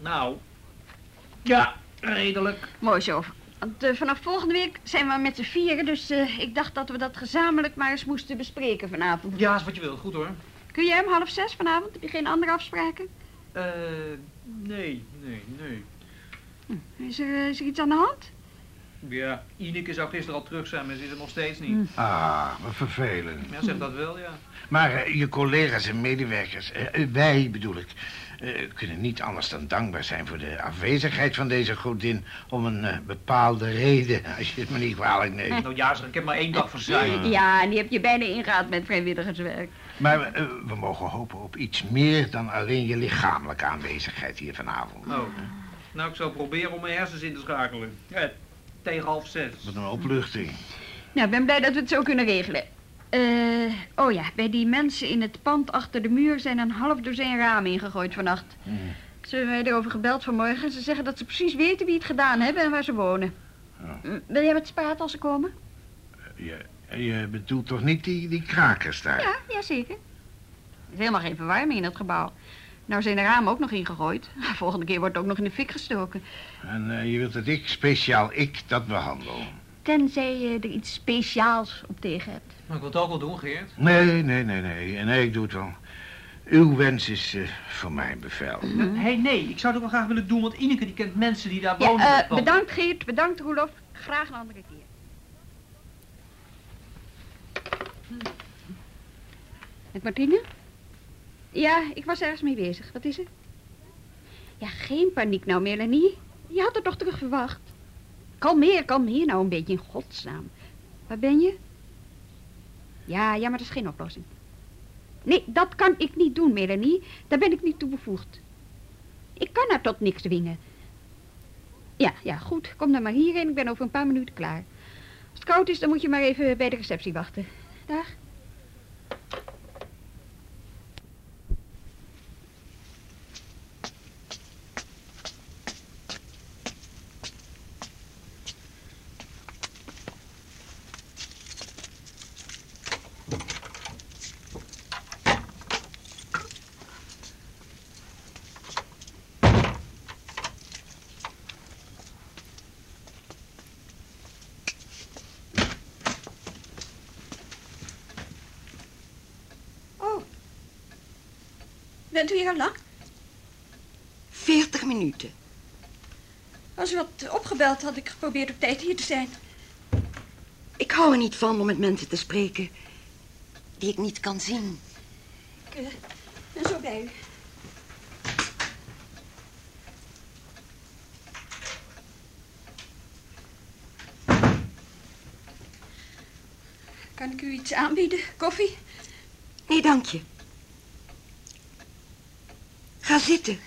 nou. Ja, redelijk. Mooi zo. Want eh, vanaf volgende week zijn we met z'n vieren, dus eh, ik dacht dat we dat gezamenlijk maar eens moesten bespreken vanavond. Ja, is wat je wilt. Goed hoor. Kun jij om half zes vanavond? Heb je geen andere afspraken? Eh, nee, nee, nee. Is er, eh, is er iets aan de hand? Ja, Ineke zou gisteren al terug zijn, maar ze is er nog steeds niet. Hm. Ah, wat vervelend. Ja, zeg dat wel, ja. Maar je collega's en medewerkers, wij bedoel ik, eh, kunnen niet anders dan dankbaar zijn voor de afwezigheid van deze godin om een eh, bepaalde reden, als je het me niet kwalijk neemt. Nou ja, zeg, ik heb maar één dag verzuimd. Ja, en die heb je bijna ingehaald met vrijwilligerswerk. Maar eh, we mogen hopen op iets meer dan alleen je lichamelijke aanwezigheid hier vanavond. Oh. Nou, ik zal proberen om mijn hersens in te schakelen. Ja, tegen half zes. Wat een opluchting. Nou, ik ben blij dat we het zo kunnen regelen. Eh, oh ja, bij die mensen in het pand achter de muur zijn een half dozijn ramen ingegooid vannacht. Ze hebben mij erover gebeld vanmorgen. Ze zeggen dat ze precies weten wie het gedaan hebben en waar ze wonen. Ja. Mm, Wil jij wat spraat als ze komen? Je, je bedoelt toch niet die, die krakers daar? Ja, jazeker. Er is helemaal geen verwarming in het gebouw. Nou zijn de ramen ook nog ingegooid. Volgende keer wordt het ook nog in de fik gestoken. En eh, je wilt dat ik, speciaal ik, dat behandel? Tenzij je er iets speciaals op tegen hebt. Maar ik wil het ook wel doen, Geert. Nee, nee, nee, nee. Nee, ik doe het wel. Uw wens is eh, voor mij een bevel. Hé, hey, nee, ik zou het ook wel graag willen doen, want Ineke die kent mensen die daar Ja, wonen. eh, bedankt Geert, bedankt Roelof. Graag een andere keer. Met Martine? Ja, ik was ergens mee bezig. Wat is er? Ja, geen paniek nou, Melanie. Je had het toch terug verwacht? Kalmeer, kalmeer nou een beetje in godsnaam. Waar ben je? Ja, ja, maar dat is geen oplossing. Nee, dat kan ik niet doen, Melanie. Daar ben ik niet toe bevoegd. Ik kan haar tot niks dwingen. Ja, ja, goed. Kom dan maar hierheen. Ik ben over een paar minuten klaar. Als het koud is, dan moet je maar even bij de receptie wachten. Dag. Oh. Bent u hier al lang? 40 minuten. Als u wat opgebeld had ik geprobeerd op tijd hier te zijn. Ik hou er niet van om met mensen te spreken die ik niet kan zien. Ik eh, ben zo bij u. Kan ik u iets aanbieden? Koffie? Nee, dank je. Ga zitten.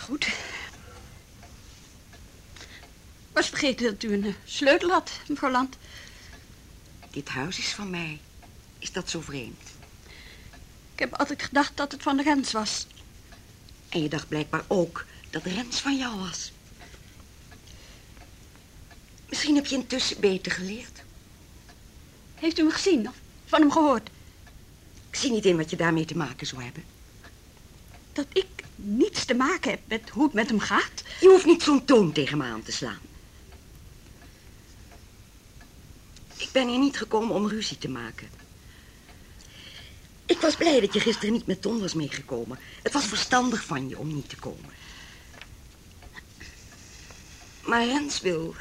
Goed. Was vergeten dat u een eh, sleutel had, mevrouw Land. Dit huis is van mij. Is dat zo vreemd? Ik heb altijd gedacht dat het van de Rens was. En je dacht blijkbaar ook dat Rens van jou was. Misschien heb je intussen beter geleerd. Heeft u hem gezien of van hem gehoord? Ik zie niet in wat je daarmee te maken zou hebben. Dat ik niets te maken heb met hoe het met hem gaat? Je hoeft niet zo'n toon tegen me aan te slaan. Ik ben hier niet gekomen om ruzie te maken. Ik was blij dat je gisteren niet met Ton was meegekomen. Het was verstandig van je om niet te komen. Maar Rens wil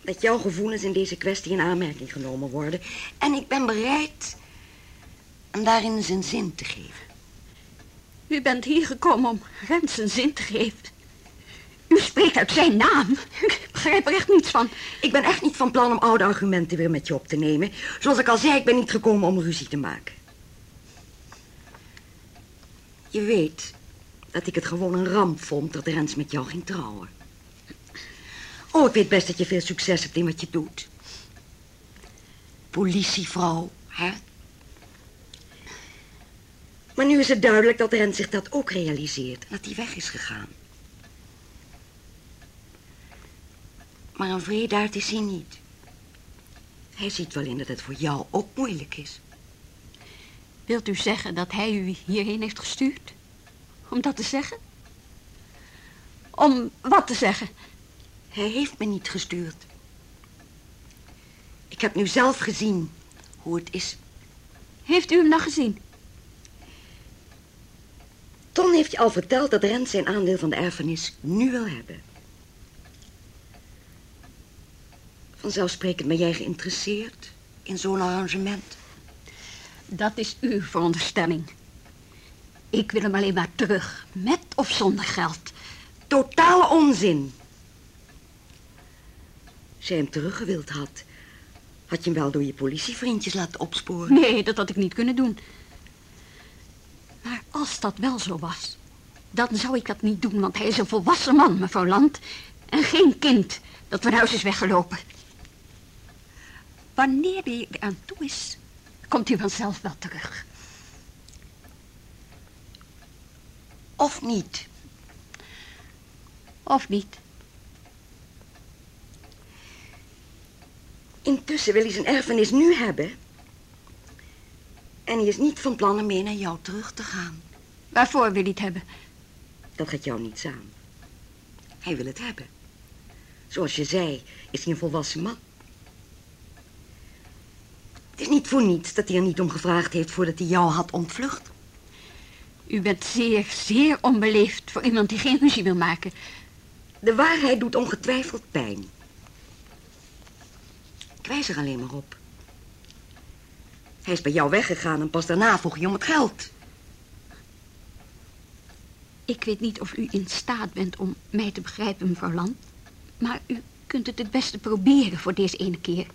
dat jouw gevoelens in deze kwestie in aanmerking genomen worden. En ik ben bereid hem daarin zijn zin te geven. U bent hier gekomen om Rens een zin te geven. U spreekt uit zijn naam. Ik begrijp er echt niets van. Ik ben echt niet van plan om oude argumenten weer met je op te nemen. Zoals ik al zei, ik ben niet gekomen om ruzie te maken. Je weet dat ik het gewoon een ramp vond dat Rens met jou ging trouwen. Oh, ik weet best dat je veel succes hebt in wat je doet. Politievrouw, hè? Maar nu is het duidelijk dat Rens zich dat ook realiseert en dat hij weg is gegaan. Maar een vreedaard is hij niet. Hij ziet wel in dat het voor jou ook moeilijk is. Wilt u zeggen dat hij u hierheen heeft gestuurd? Om dat te zeggen? Om wat te zeggen? Hij heeft me niet gestuurd. Ik heb nu zelf gezien hoe het is. Heeft u hem nog gezien? Ton heeft je al verteld dat Rens zijn aandeel van de erfenis nu wil hebben. Vanzelfsprekend ben jij geïnteresseerd in zo'n arrangement. Dat is uw veronderstelling. Ik wil hem alleen maar terug, met of zonder geld. Totale onzin. Als jij hem teruggewild had, had je hem wel door je politievriendjes laten opsporen. Nee, dat had ik niet kunnen doen. Als dat wel zo was, dan zou ik dat niet doen, want hij is een volwassen man, mevrouw Land. En geen kind dat van huis is weggelopen. Wanneer hij er aan toe is, komt hij vanzelf wel terug. Of niet. Of niet. Intussen wil hij zijn erfenis nu hebben. En hij is niet van plan om mee naar jou terug te gaan. Waarvoor wil hij het hebben? Dat gaat jou niets aan. Hij wil het hebben. Zoals je zei, is hij een volwassen man. Het is niet voor niets dat hij er niet om gevraagd heeft voordat hij jou had ontvlucht. U bent zeer, zeer onbeleefd voor iemand die geen ruzie wil maken. De waarheid doet ongetwijfeld pijn. Ik wijs er alleen maar op. Hij is bij jou weggegaan en pas daarna vroeg je om het geld. Ik weet niet of u in staat bent om mij te begrijpen, mevrouw Land. Maar u kunt het het beste proberen voor deze ene keer.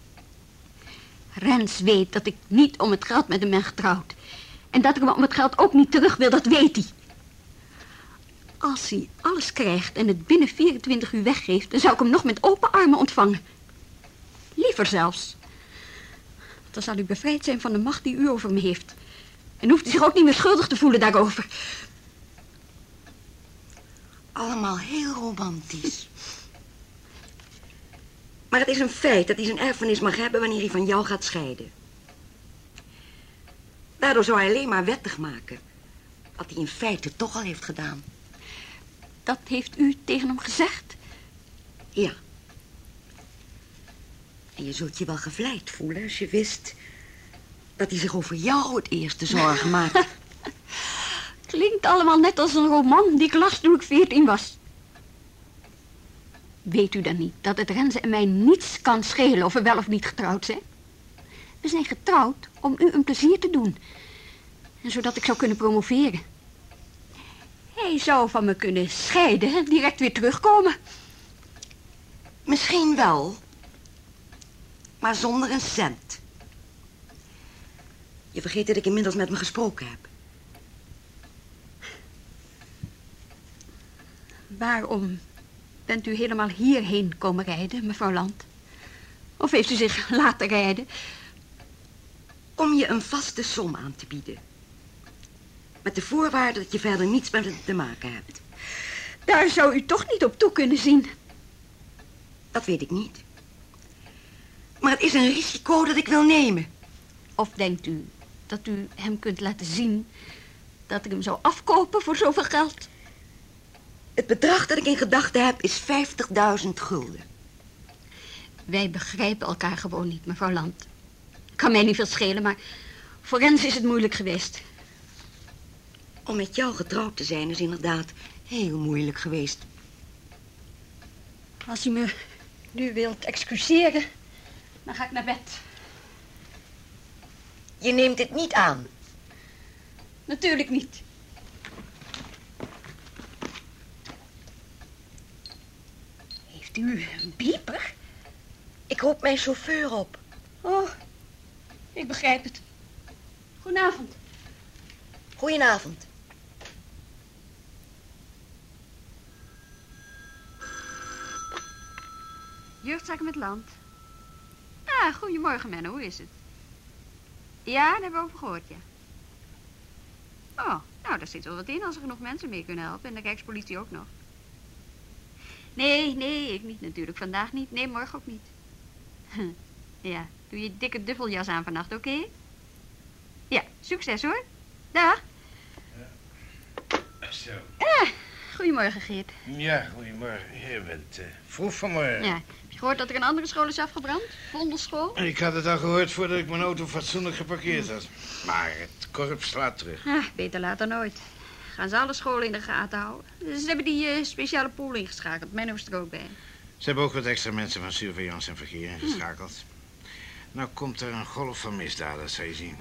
Rens weet dat ik niet om het geld met hem ben getrouwd. En dat ik hem om het geld ook niet terug wil, dat weet hij. Als hij alles krijgt en het binnen 24 uur weggeeft... dan zou ik hem nog met open armen ontvangen. Liever zelfs. Dan zal u bevrijd zijn van de macht die u over me heeft. En hoeft u zich ook niet meer schuldig te voelen daarover. Allemaal heel romantisch. Maar het is een feit dat hij zijn erfenis mag hebben wanneer hij van jou gaat scheiden. Daardoor zou hij alleen maar wettig maken. Wat hij in feite toch al heeft gedaan. Dat heeft u tegen hem gezegd? Ja. En je zult je wel gevleid voelen als je wist... dat hij zich over jou het eerste zorgen maakt. Klinkt allemaal net als een roman die ik las toen ik veertien was. Weet u dan niet dat het Renze en mij niets kan schelen of we wel of niet getrouwd zijn? We zijn getrouwd om u een plezier te doen. En zodat ik zou kunnen promoveren. Hij zou van me kunnen scheiden en direct weer terugkomen. Misschien wel. Maar zonder een cent. Je vergeet dat ik inmiddels met me gesproken heb. Waarom bent u helemaal hierheen komen rijden, mevrouw Land? Of heeft u zich laten rijden? Om je een vaste som aan te bieden. Met de voorwaarde dat je verder niets met hem te maken hebt. Daar zou u toch niet op toe kunnen zien. Dat weet ik niet. Maar het is een risico dat ik wil nemen. Of denkt u dat u hem kunt laten zien dat ik hem zou afkopen voor zoveel geld? Het bedrag dat ik in gedachten heb is 50.000 gulden. Wij begrijpen elkaar gewoon niet, mevrouw Land. Kan mij niet veel schelen, maar voor Rens is het moeilijk geweest. Om met jou getrouwd te zijn is inderdaad heel moeilijk geweest. Als u me nu wilt excuseren, dan ga ik naar bed. Je neemt dit niet aan. Natuurlijk niet. U een bieper? Ik roep mijn chauffeur op. Oh, ik begrijp het. Goedenavond. Goedenavond. Jeugdzaken met land. Ah, goedemorgen, Menno. Hoe is het? Ja, daar hebben we over gehoord, ja. Oh, nou, daar zit wel wat in als er genoeg mensen mee kunnen helpen. En de Rijkspolitie ook nog. Nee, nee, ik niet natuurlijk. Vandaag niet. Nee, morgen ook niet. ja, Doe je dikke duffeljas aan vannacht, oké? Ja, succes hoor. Dag. Zo. Goedemorgen, Geert. Ja, goedemorgen. Je bent eh, vroeg vanmorgen. Ja. Heb je gehoord dat er een andere school is afgebrand? Vondelschool? Ik had het al gehoord voordat ik mijn auto fatsoenlijk geparkeerd had. Maar het korps slaat terug. Ah, beter laat dan nooit. Gaan ze alle scholen in de gaten houden. Ze hebben die eh, speciale pool ingeschakeld. Menno is er ook bij. Ze hebben ook wat extra mensen van surveillance en verkeer ingeschakeld. Nou komt er een golf van misdaden, zou je zien.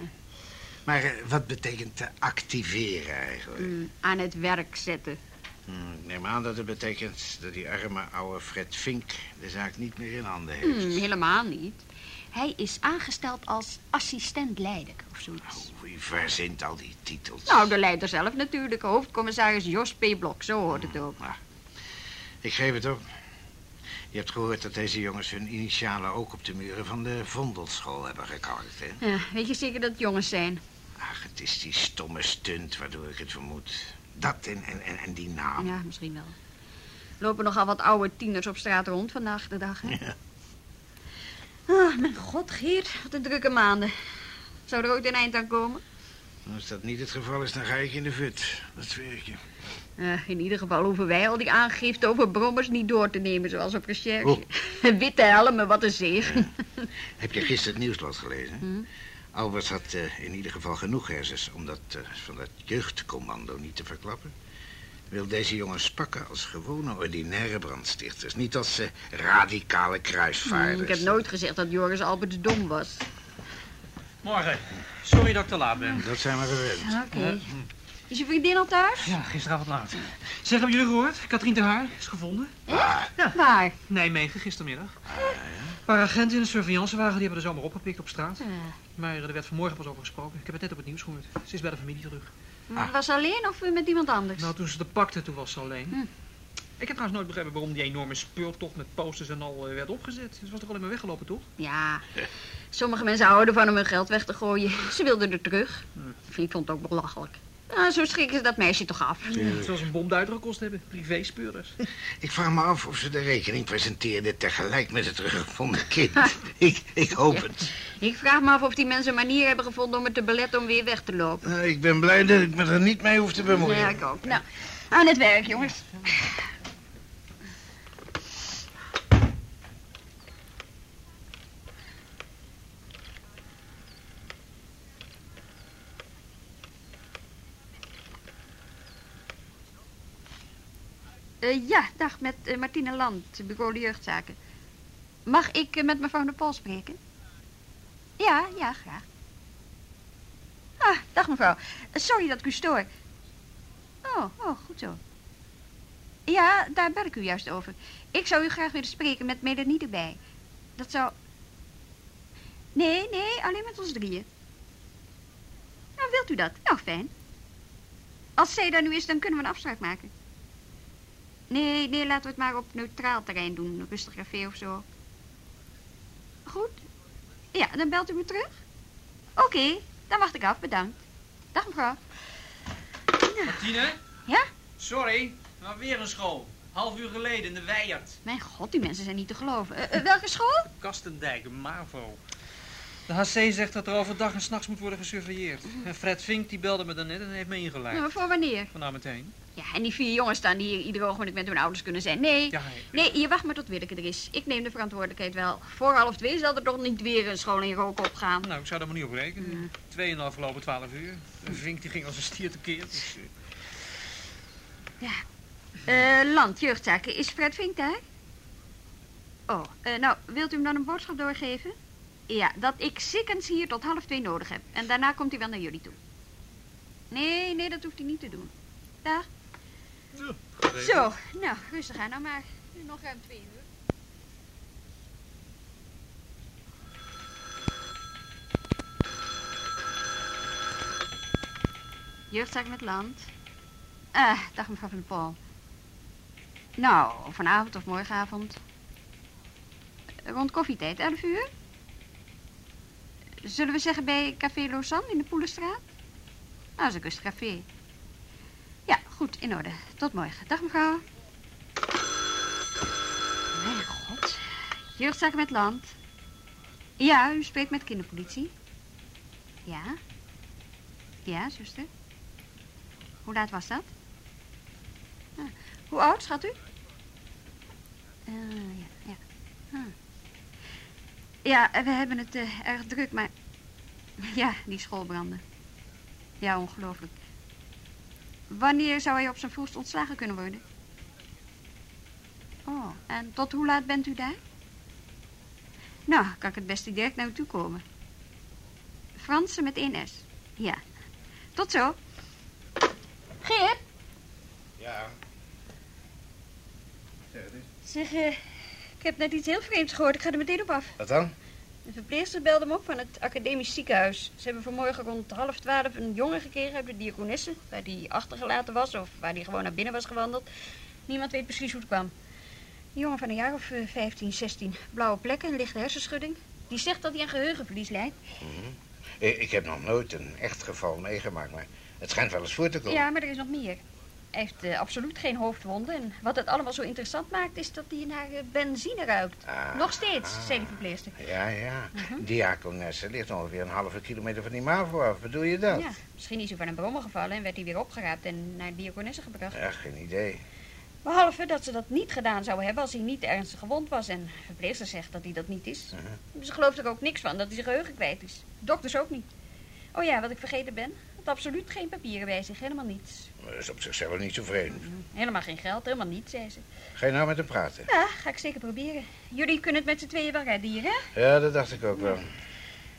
Maar eh, wat betekent eh, activeren eigenlijk? Mm, aan het werk zetten. Hmm, ik neem aan dat het betekent dat die arme oude Fred Fink de zaak niet meer in handen heeft. Mm, helemaal niet. Hij is aangesteld als assistent-leider of zoiets. Oh, wie verzint al die titels? Nou, de leider zelf natuurlijk. Hoofdcommissaris Jos P. Blok, zo hoort het ook. Ik geef het op. Je hebt gehoord dat deze jongens hun initialen ook op de muren van de Vondelschool hebben gekalkt, hè? Ja, weet je zeker dat het jongens zijn? Ach, het is die stomme stunt waardoor ik het vermoed. Dat en, en, en, en die naam. Ja, misschien wel. Lopen nogal wat oude tieners op straat rond vandaag de dag, hè? Ja. Ah, mijn god, Geert. Wat een drukke maanden. Zou er ooit een eind aan komen? Als dat niet het geval is, dan ga ik in de fut. Dat zweer ik je. Eh, in ieder geval hoeven wij al die aangifte over brommers niet door te nemen, zoals op recherche. Oh. Witte helmen, wat een zegen. Heb je gisteren het nieuwsblad gelezen? Hm. Albert had eh, in ieder geval genoeg hersens om dat eh, van dat jeugdcommando niet te verklappen. Wil deze jongens pakken als gewone ordinaire brandstichters, niet als eh, radicale kruisvaarders. Hm, ik heb nooit gezegd dat Joris Alberts dom was. Morgen. Sorry dat ik te laat ben. Dat zijn we gewend. Oké. Is je vriendin al thuis? Ja, gisteravond laat. Zeg, hebben jullie gehoord? Katrien ter Haar is gevonden. Ja. Waar? Nijmegen, gistermiddag. Een paar agenten in een surveillancewagen die hebben er zomaar opgepikt op straat. Ja. Maar er werd vanmorgen pas over gesproken. Ik heb het net op het nieuws gehoord. Ze is bij de familie terug. Was ze alleen of met iemand anders? Nou, toen ze de pakte, toen was ze alleen. Hm. Ik heb trouwens nooit begrepen waarom die enorme speurtocht met posters en al eh, werd opgezet. Ze was toch alleen maar weggelopen, toch? Ja, sommige mensen houden ervan om hun geld weg te gooien. Ze wilden er terug. Ik vond het ook belachelijk. Nou, zo schrikken ze dat meisje toch af. Ja. Zoals een bomduiter gekost hebben. Privé-speurders. Ik vraag me af of ze de rekening presenteerden tegelijk met het teruggevonden kind. ik, ik hoop het. Ik vraag me af of die mensen een manier hebben gevonden om het te beletten om weer weg te lopen. Nou, ik ben blij dat ik me er niet mee hoef te bemoeien. Ja, ik ook. Nou, aan het werk, jongens. Eh, ja, dag, met eh, Martine Land, bureau de jeugdzaken. Mag ik eh, met mevrouw de Pol spreken? Ja, ja, graag. Ah, dag mevrouw. Sorry dat ik u stoor. Oh, oh, goed zo. Ja, daar bel ik u juist over. Ik zou u graag willen spreken met Melanie erbij. Dat zou... Nee, nee, alleen met ons drieën. Nou, wilt u dat? Nou, fijn. Als zij daar nu is, dan kunnen we een afspraak maken. Nee, nee, laten we het maar op neutraal terrein doen. Een rustig café of zo. Goed. Ja, dan belt u me terug? Oké, dan wacht ik af. Bedankt. Dag, mevrouw. Martine? Ja? Sorry, maar weer een school. Half uur geleden in de Weijert. Mijn god, die mensen zijn niet te geloven. Eh, eh, welke school? Kastendijk, MAVO. De HC zegt dat er overdag en s'nachts moet worden gesurveilleerd. En Fred Vink die belde me daarnet en heeft me ingeleid. Nou, voor wanneer? Vandaar meteen. Ja, en die vier jongens staan die hier ieder ogenblik met hun ouders kunnen zijn. Nee, Ja, nee, je wacht maar tot Willeke er is. Ik neem de verantwoordelijkheid wel. Voor half twee zal er toch niet weer een school in rook opgaan. nou, ik zou daar maar niet op rekenen. Twee en de afgelopen twaalf uur. En Vink die ging als een stier tekeer. Dus, eh, Ja. Eh, land, jeugdzaken. Is Fred Vink daar? Oh, eh, nou, wilt u hem dan een boodschap doorgeven? Ja, dat ik zikkens hier tot half twee nodig heb. En daarna komt hij wel naar jullie toe. Nee, nee, dat hoeft hij niet te doen. Dag. Zo, nou, rustig aan nou maar. Nu nog ruim twee uur. Jeugdzaak met land. Ah, dag mevrouw van der Pol. Nou, vanavond of morgenavond. Rond koffietijd, 11 uur. Zullen we zeggen bij Café Lausanne in de Poelenstraat? Nou, een kustcafé. Ja, goed, in orde. Tot morgen. Dag mevrouw. Mijn god. Jeugdzaken met land. Ja, u spreekt met kinderpolitie. Ja. Ja, zuster. Hoe laat was dat? Ah, Hoe oud, schat u? Ah, ja, ja. Ah. Ja, we hebben het eh, erg druk, maar... Ja, die schoolbranden. Ja, ongelooflijk. Wanneer zou hij op zijn vroegst ontslagen kunnen worden? Oh, en tot hoe laat bent u daar? Nou, kan ik het beste direct naar u toe komen. Fransen met één S. Ja. Tot zo. Geert? Ja. Zeg, eh, ik heb net iets heel vreemds gehoord. Ik ga er meteen op af. Wat dan? De verpleegster belde me op van het academisch ziekenhuis. Ze hebben vanmorgen rond half twaalf een jongen gekregen uit de diakonisse... waar die achtergelaten was of waar die gewoon naar binnen was gewandeld. Niemand weet precies hoe het kwam. Een jongen van een jaar of eh, 15, 16. Blauwe plekken, een lichte hersenschudding. Die zegt dat hij aan geheugenverlies lijdt. Ik, ik heb nog nooit een echt geval meegemaakt, maar het schijnt wel eens voor te komen. Ja, maar er is nog meer. Hij heeft eh, absoluut geen hoofdwonden. En wat het allemaal zo interessant maakt, is dat hij naar eh, benzine ruikt. Ah, nog steeds, zei de verpleegster. Ja, ja. Mhm. Diakonesse ligt ongeveer een halve kilometer van die MAVO af. Bedoel je dat? Ja, misschien is hij van een brommer gevallen en werd hij weer opgeraapt en naar de diakonesse gebracht. Ja, geen idee. Behalve dat ze dat niet gedaan zou hebben als hij niet ernstig gewond was. En de verpleegster zegt dat hij dat niet is. Ze gelooft er ook niks van dat hij zijn geheugen kwijt is. Dokters ook niet. Oh ja, wat ik vergeten ben. Had absoluut geen papieren bij zich, helemaal niets. Dat is op zichzelf niet zo vreemd. Helemaal geen geld, helemaal niets, zei ze. Ga je nou met hem praten? Ja, ga ik zeker proberen. Jullie kunnen het met z'n tweeën wel redden hier, hè? Ja, dat dacht ik ook wel.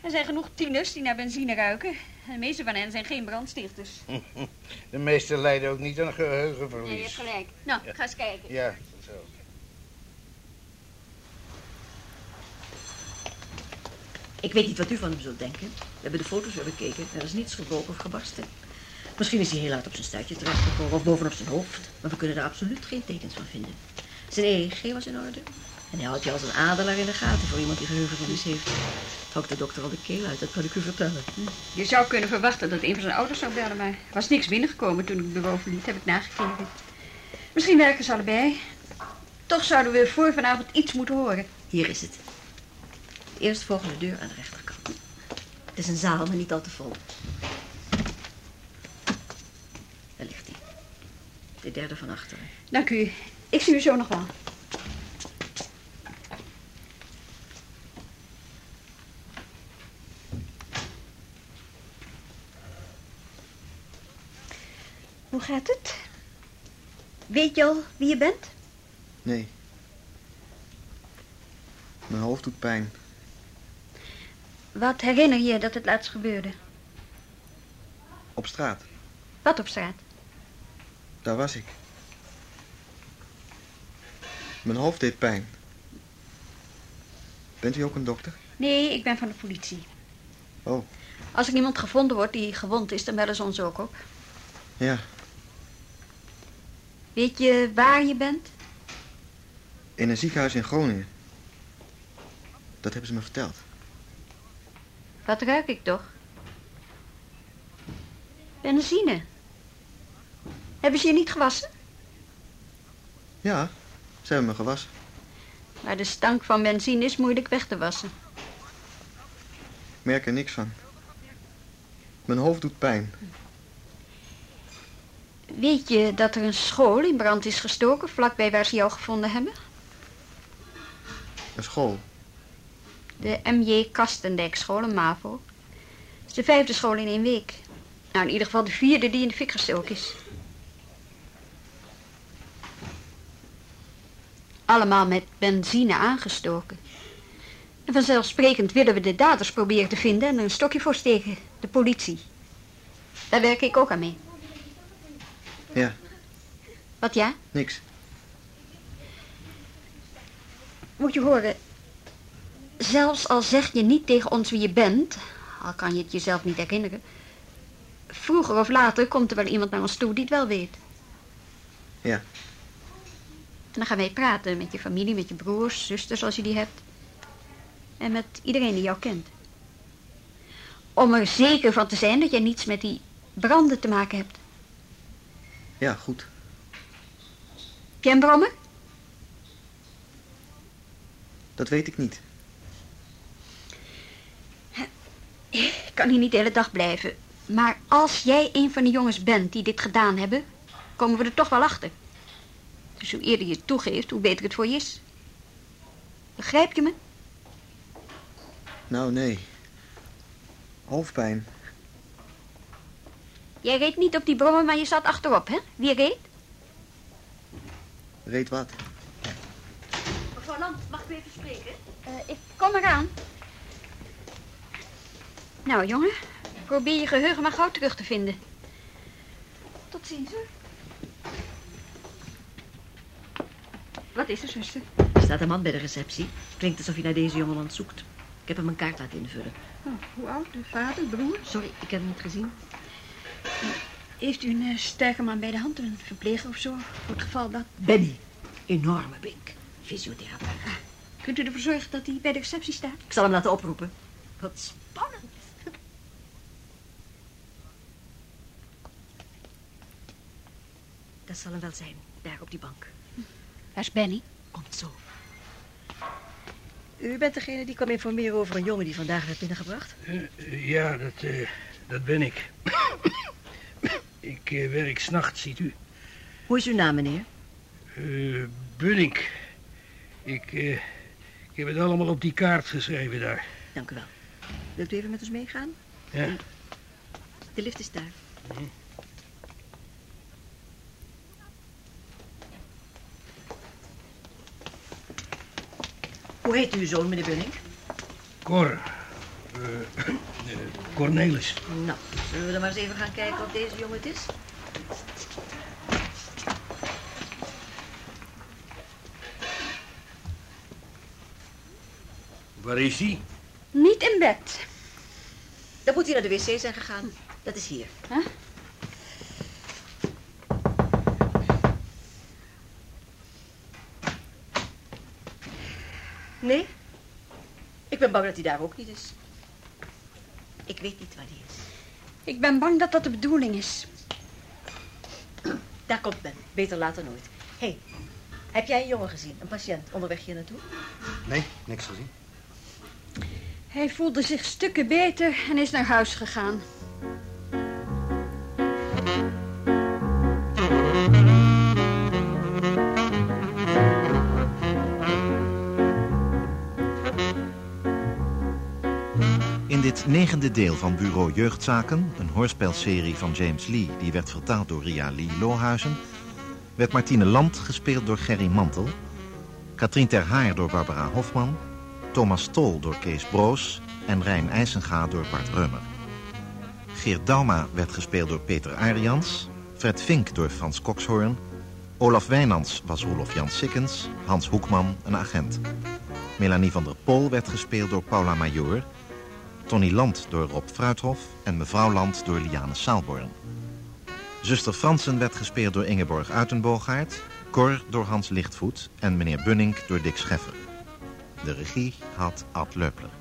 Er zijn genoeg tieners die naar benzine ruiken. De meeste van hen zijn geen brandstichters. De meesten lijden ook niet aan Ja, je geheugenverlies. hebt gelijk. Nou, ga eens kijken. Ja, zo. Ik weet niet wat u van hem zult denken. We hebben de foto's weer bekeken. Er is niets gebroken of gebarsten. Misschien is hij heel laat op zijn stuitje terechtgekomen of bovenop zijn hoofd. Maar we kunnen er absoluut geen tekens van vinden. Zijn EEG was in orde. En hij houdt je als een adelaar in de gaten voor iemand die geheugenverlies heeft. Het houdt de dokter al de keel uit, dat kan ik u vertellen. Je zou kunnen verwachten dat een van zijn ouders zou bellen, maar er was niks binnengekomen toen ik bureau verliet. Heb ik nagekeken. Misschien werken ze allebei. Toch zouden we voor vanavond iets moeten horen. Hier is het. De eerstvolgende deur aan de rechterkant. Het is een zaal, maar niet al te vol. Daar ligt hij. De derde van achteren. Dank u. Ik zie u zo nog wel. Hoe gaat het? Weet je al wie je bent? Nee. Mijn hoofd doet pijn. Wat herinner je dat het laatst gebeurde? Op straat. Wat op straat? Daar was ik. Mijn hoofd deed pijn. Bent u ook een dokter? Nee, ik ben van de politie. Oh, Als er iemand gevonden wordt die gewond is, dan bellen ze ons ook op. ja. Weet je waar je bent? In een ziekenhuis in Groningen. Dat hebben ze me verteld. Wat ruik ik toch? Benzine. Hebben ze je niet gewassen? Ja, ze hebben me gewassen. Maar de stank van benzine is moeilijk weg te wassen. Ik merk er niks van. Mijn hoofd doet pijn. Weet je dat er een school in brand is gestoken vlakbij waar ze jou gevonden hebben? Een school. De M.J. Kastendijk school in MAVO. Het is de vijfde school in één week. Nou, in ieder geval de vierde die in de fik gestoken is. Allemaal met benzine aangestoken. En vanzelfsprekend willen we de daders proberen te vinden en er een stokje voor steken. De politie. Daar werk ik ook aan mee. Ja, Wat ja? niks. Moet je horen. Zelfs al zeg je niet tegen ons wie je bent, al kan je het jezelf niet herinneren. Vroeger of later komt er wel iemand naar ons toe die het wel weet. Ja. En dan gaan wij praten met je familie, met je broers, zusters als je die hebt. En met iedereen die jou kent. Om er zeker van te zijn dat jij niets met die branden te maken hebt. Ja, goed. Ken Brommer? Dat weet ik niet. Ik kan hier niet de hele dag blijven. Maar als jij een van de jongens bent die dit gedaan hebben... komen we er toch wel achter. Dus hoe eerder je het toegeeft, hoe beter het voor je is. Begrijp je me? Nou, nee. Hoofdpijn. Jij reed niet op die brommer, maar je zat achterop, hè? Wie reed? Weet wat? Mevrouw Land, mag ik u even spreken? ik kom eraan. Nou, jongen. Probeer je geheugen maar gauw terug te vinden. Tot ziens, hoor. Wat is er, zuster? Er staat een man bij de receptie. Klinkt alsof hij naar deze jongeman zoekt. Ik heb hem een kaart laten invullen. Oh, hoe oud? De vader, broer? Sorry, ik heb hem niet gezien. Heeft u een eh, sterke man bij de hand? Een verpleger of zo? Voor het geval dat... Benny. Enorme bink. Fysiotherapeut. Kunt u ervoor zorgen dat hij bij de receptie staat? Ik zal hem laten oproepen. Wat spannend. Dat zal hem wel zijn, daar op die bank. Waar is Benny? Komt zo. U bent degene die kwam informeren over een jongen die vandaag werd binnengebracht? Eh, ja, dat, eh, dat ben ik. ik eh, werk s'nachts, ziet u. Hoe is uw naam, meneer? Uh, Bunnik. Ik, eh, ik heb het allemaal op die kaart geschreven daar. Dank u wel. Wilt u even met ons meegaan? Ja. De lift is daar. Hoe heet uw zoon, meneer Bunning? Cor. Eh, eh, Cornelis. Nou, zullen we dan maar eens even gaan kijken of deze jongen het is? Waar is hij? Niet in bed. Dan moet hij naar de wc zijn gegaan. Dat is hier. Huh? Nee? Ik ben bang dat hij daar ook niet is. Ik weet niet waar hij is. Ik ben bang dat dat de bedoeling is. Daar komt Ben. Beter later nooit. Hé, hey, heb jij een jongen gezien? Een patiënt onderweg hier naartoe? Nee, niks gezien. Hij voelde zich stukken beter en is naar huis gegaan. Dit negende deel van Bureau Jeugdzaken, een hoorspelserie van James Lee... die werd vertaald door Ria Lee Lohuizen... werd Martine Land gespeeld door Gerry Mantel... Katrien Ter Haar door Barbara Hofman... Thomas Tol door Kees Broos... en Rijn IJsenga door Bart Reumer. Geert Dauma werd gespeeld door Peter Arians... Fred Vink door Frans Kokshoorn... Olaf Wijnands was Rolof Jan Sikkens... Hans Hoekman, een agent. Melanie van der Pol werd gespeeld door Paula Major... Tony Land door Rob Fruithof en mevrouw Land door Liane Saalborn. Zuster Fransen werd gespeeld door Ingeborg Uitenboogaard, Cor door Hans Lichtvoet en meneer Bunning door Dick Scheffer. De regie had Ad Leupler.